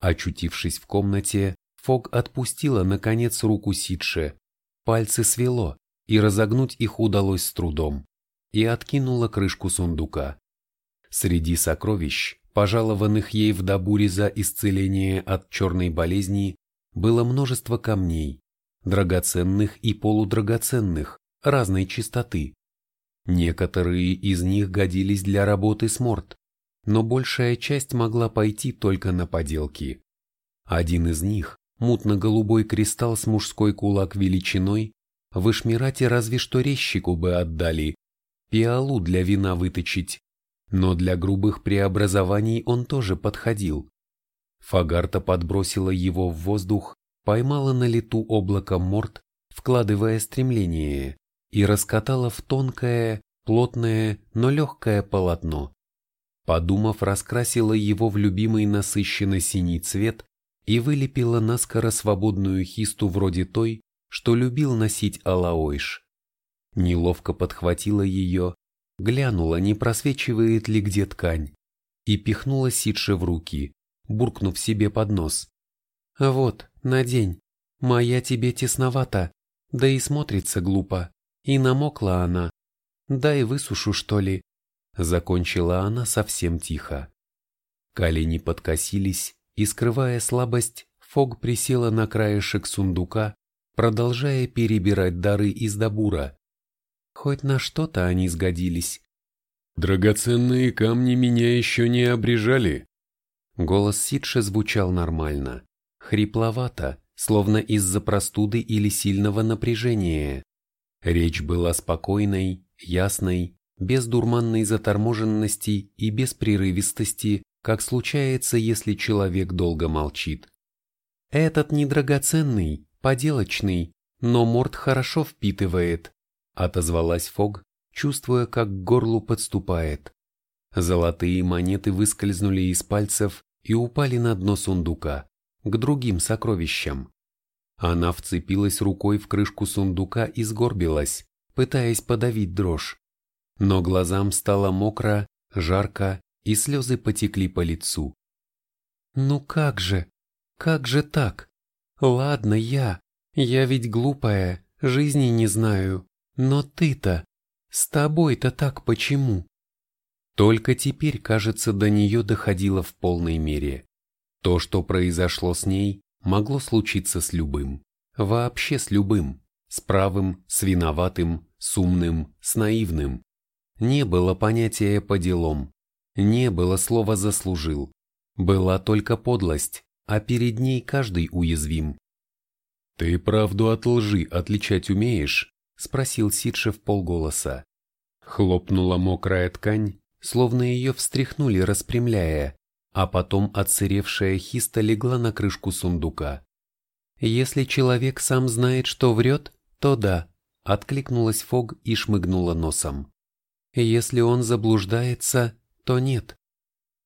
Очутившись в комнате, Фог отпустила, наконец, руку Сидше. Пальцы свело, и разогнуть их удалось с трудом, и откинула крышку сундука. Среди сокровищ, пожалованных ей в Дабуре за исцеление от черной болезни, было множество камней, драгоценных и полудрагоценных, разной чистоты. Некоторые из них годились для работы с морд, но большая часть могла пойти только на поделки. Один из них, мутно-голубой кристалл с мужской кулак величиной, в Ишмирате разве что резчику бы отдали, пиалу для вина выточить, но для грубых преобразований он тоже подходил. Фагарта подбросила его в воздух, поймала на лету облако морд вкладывая стремление, и раскатала в тонкое, плотное, но легкое полотно. Подумав, раскрасила его в любимый насыщенный синий цвет и вылепила наскоро свободную хисту вроде той, что любил носить Алаойш. Неловко подхватила ее, глянула, не просвечивает ли где ткань, и пихнула Сидше в руки, буркнув себе под нос. «Вот, надень, моя тебе тесновата, да и смотрится глупо, и намокла она. Дай высушу, что ли?» Закончила она совсем тихо. Колени подкосились, и, скрывая слабость, Фог присела на краешек сундука, продолжая перебирать дары из Дабура. Хоть на что-то они сгодились. «Драгоценные камни меня еще не обрежали». Голос Сидша звучал нормально, хрипловато, словно из-за простуды или сильного напряжения. Речь была спокойной, ясной, без дурманной заторможенности и без прерывистости, как случается, если человек долго молчит. Этот недрагоценный, поделочный, но морд хорошо впитывает, отозвалась Фог, чувствуя, как к горлу подступает. Золотые монеты выскользнули из пальцев и упали на дно сундука, к другим сокровищам. Она вцепилась рукой в крышку сундука и сгорбилась, пытаясь подавить дрожь. Но глазам стало мокро, жарко, и слезы потекли по лицу. «Ну как же? Как же так? Ладно, я. Я ведь глупая, жизни не знаю. Но ты-то, с тобой-то так почему? Только теперь, кажется, до нее доходило в полной мере. То, что произошло с ней, могло случиться с любым. Вообще с любым. С правым, с виноватым, с умным, с наивным. Не было понятия по делам. Не было слова «заслужил». Была только подлость, а перед ней каждый уязвим. «Ты правду от лжи отличать умеешь?» спросил Сидше в полголоса. Хлопнула мокрая ткань, словно ее встряхнули, распрямляя, а потом отсыревшая хиста легла на крышку сундука. «Если человек сам знает, что врет, то да», — откликнулась Фог и шмыгнула носом. «Если он заблуждается, то нет.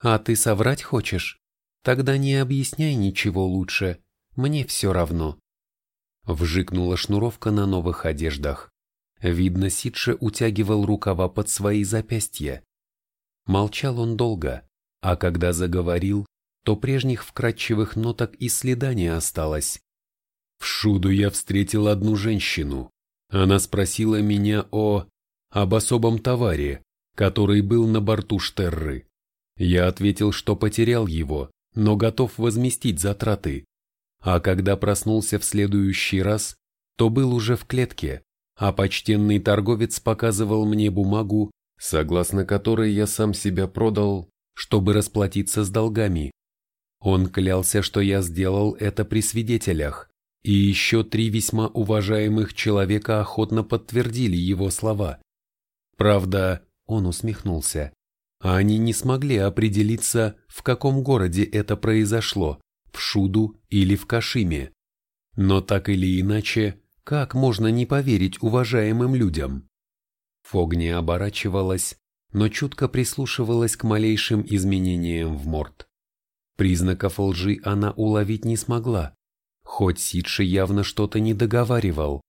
А ты соврать хочешь? Тогда не объясняй ничего лучше, мне все равно». Вжикнула шнуровка на новых одеждах. Видно, Сидше утягивал рукава под свои запястья. Молчал он долго, а когда заговорил, то прежних вкрадчивых ноток и следа не осталось. В Шуду я встретил одну женщину. Она спросила меня о... об особом товаре, который был на борту Штерры. Я ответил, что потерял его, но готов возместить затраты а когда проснулся в следующий раз, то был уже в клетке, а почтенный торговец показывал мне бумагу, согласно которой я сам себя продал, чтобы расплатиться с долгами. Он клялся, что я сделал это при свидетелях, и еще три весьма уважаемых человека охотно подтвердили его слова. Правда, он усмехнулся, они не смогли определиться, в каком городе это произошло в Шуду или в Кашиме. Но так или иначе, как можно не поверить уважаемым людям? Фог не оборачивалась, но чутко прислушивалась к малейшим изменениям в морд. Признаков лжи она уловить не смогла, хоть Сидши явно что-то не договаривал.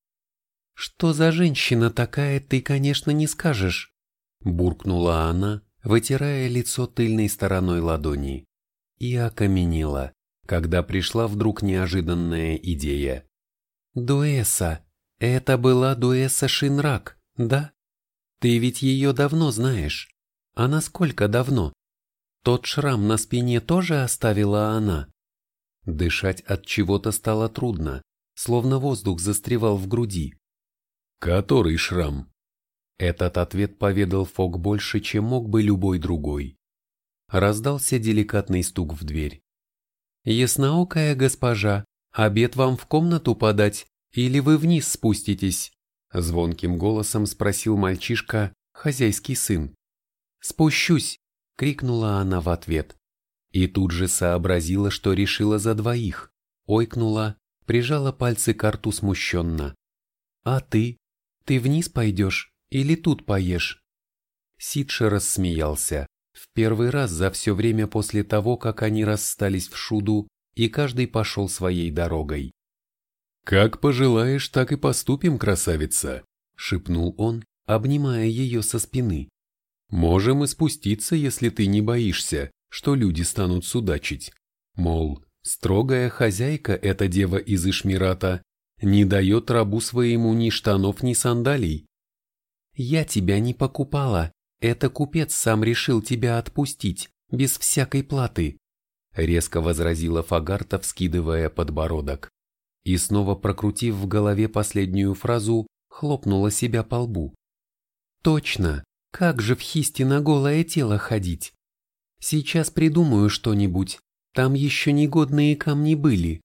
«Что за женщина такая, ты, конечно, не скажешь», буркнула она, вытирая лицо тыльной стороной ладони, и окаменела когда пришла вдруг неожиданная идея. «Дуэса, это была Дуэса Шинрак, да? Ты ведь ее давно знаешь. А насколько давно? Тот шрам на спине тоже оставила она?» Дышать от чего-то стало трудно, словно воздух застревал в груди. «Который шрам?» Этот ответ поведал Фок больше, чем мог бы любой другой. Раздался деликатный стук в дверь. «Ясноокая госпожа, обед вам в комнату подать, или вы вниз спуститесь?» Звонким голосом спросил мальчишка, хозяйский сын. «Спущусь!» — крикнула она в ответ. И тут же сообразила, что решила за двоих. Ойкнула, прижала пальцы к рту смущенно. А ты? Ты вниз пойдешь или тут поешь? Сидша рассмеялся, в первый раз за все время после того, как они расстались в Шуду, и каждый пошел своей дорогой. «Как пожелаешь, так и поступим, красавица», — шепнул он, обнимая ее со спины. «Можем и спуститься, если ты не боишься, что люди станут судачить. Мол, строгая хозяйка эта дева из Ишмирата не дает рабу своему ни штанов, ни сандалий». «Я тебя не покупала, это купец сам решил тебя отпустить, без всякой платы», резко возразила Фагарта, вскидывая подбородок. И снова прокрутив в голове последнюю фразу, хлопнула себя по лбу. «Точно! Как же в хисте на голое тело ходить? Сейчас придумаю что-нибудь, там еще негодные камни были».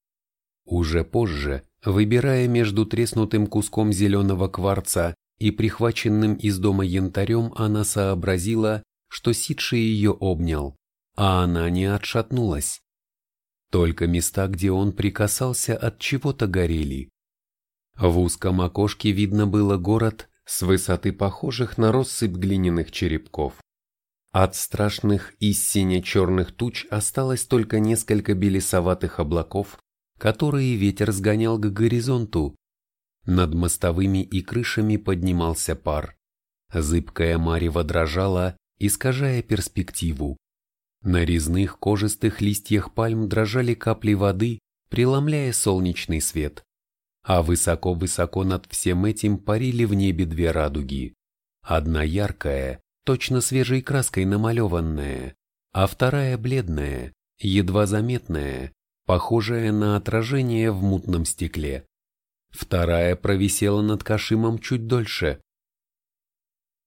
Уже позже, выбирая между треснутым куском зеленого кварца и прихваченным из дома янтарем, она сообразила, что Сидши ее обнял, а она не отшатнулась. Только места, где он прикасался, от чего-то горели. В узком окошке видно было город с высоты похожих на россыпь глиняных черепков. От страшных и сине-черных туч осталось только несколько белесоватых облаков, которые ветер сгонял к горизонту. Над мостовыми и крышами поднимался пар. Зыбкая марево дрожала, искажая перспективу. На резных кожистых листьях пальм дрожали капли воды, преломляя солнечный свет. А высоко-высоко над всем этим парили в небе две радуги. Одна яркая, точно свежей краской намалеванная, а вторая бледная, едва заметная, похожая на отражение в мутном стекле. Вторая провисела над Кашимом чуть дольше,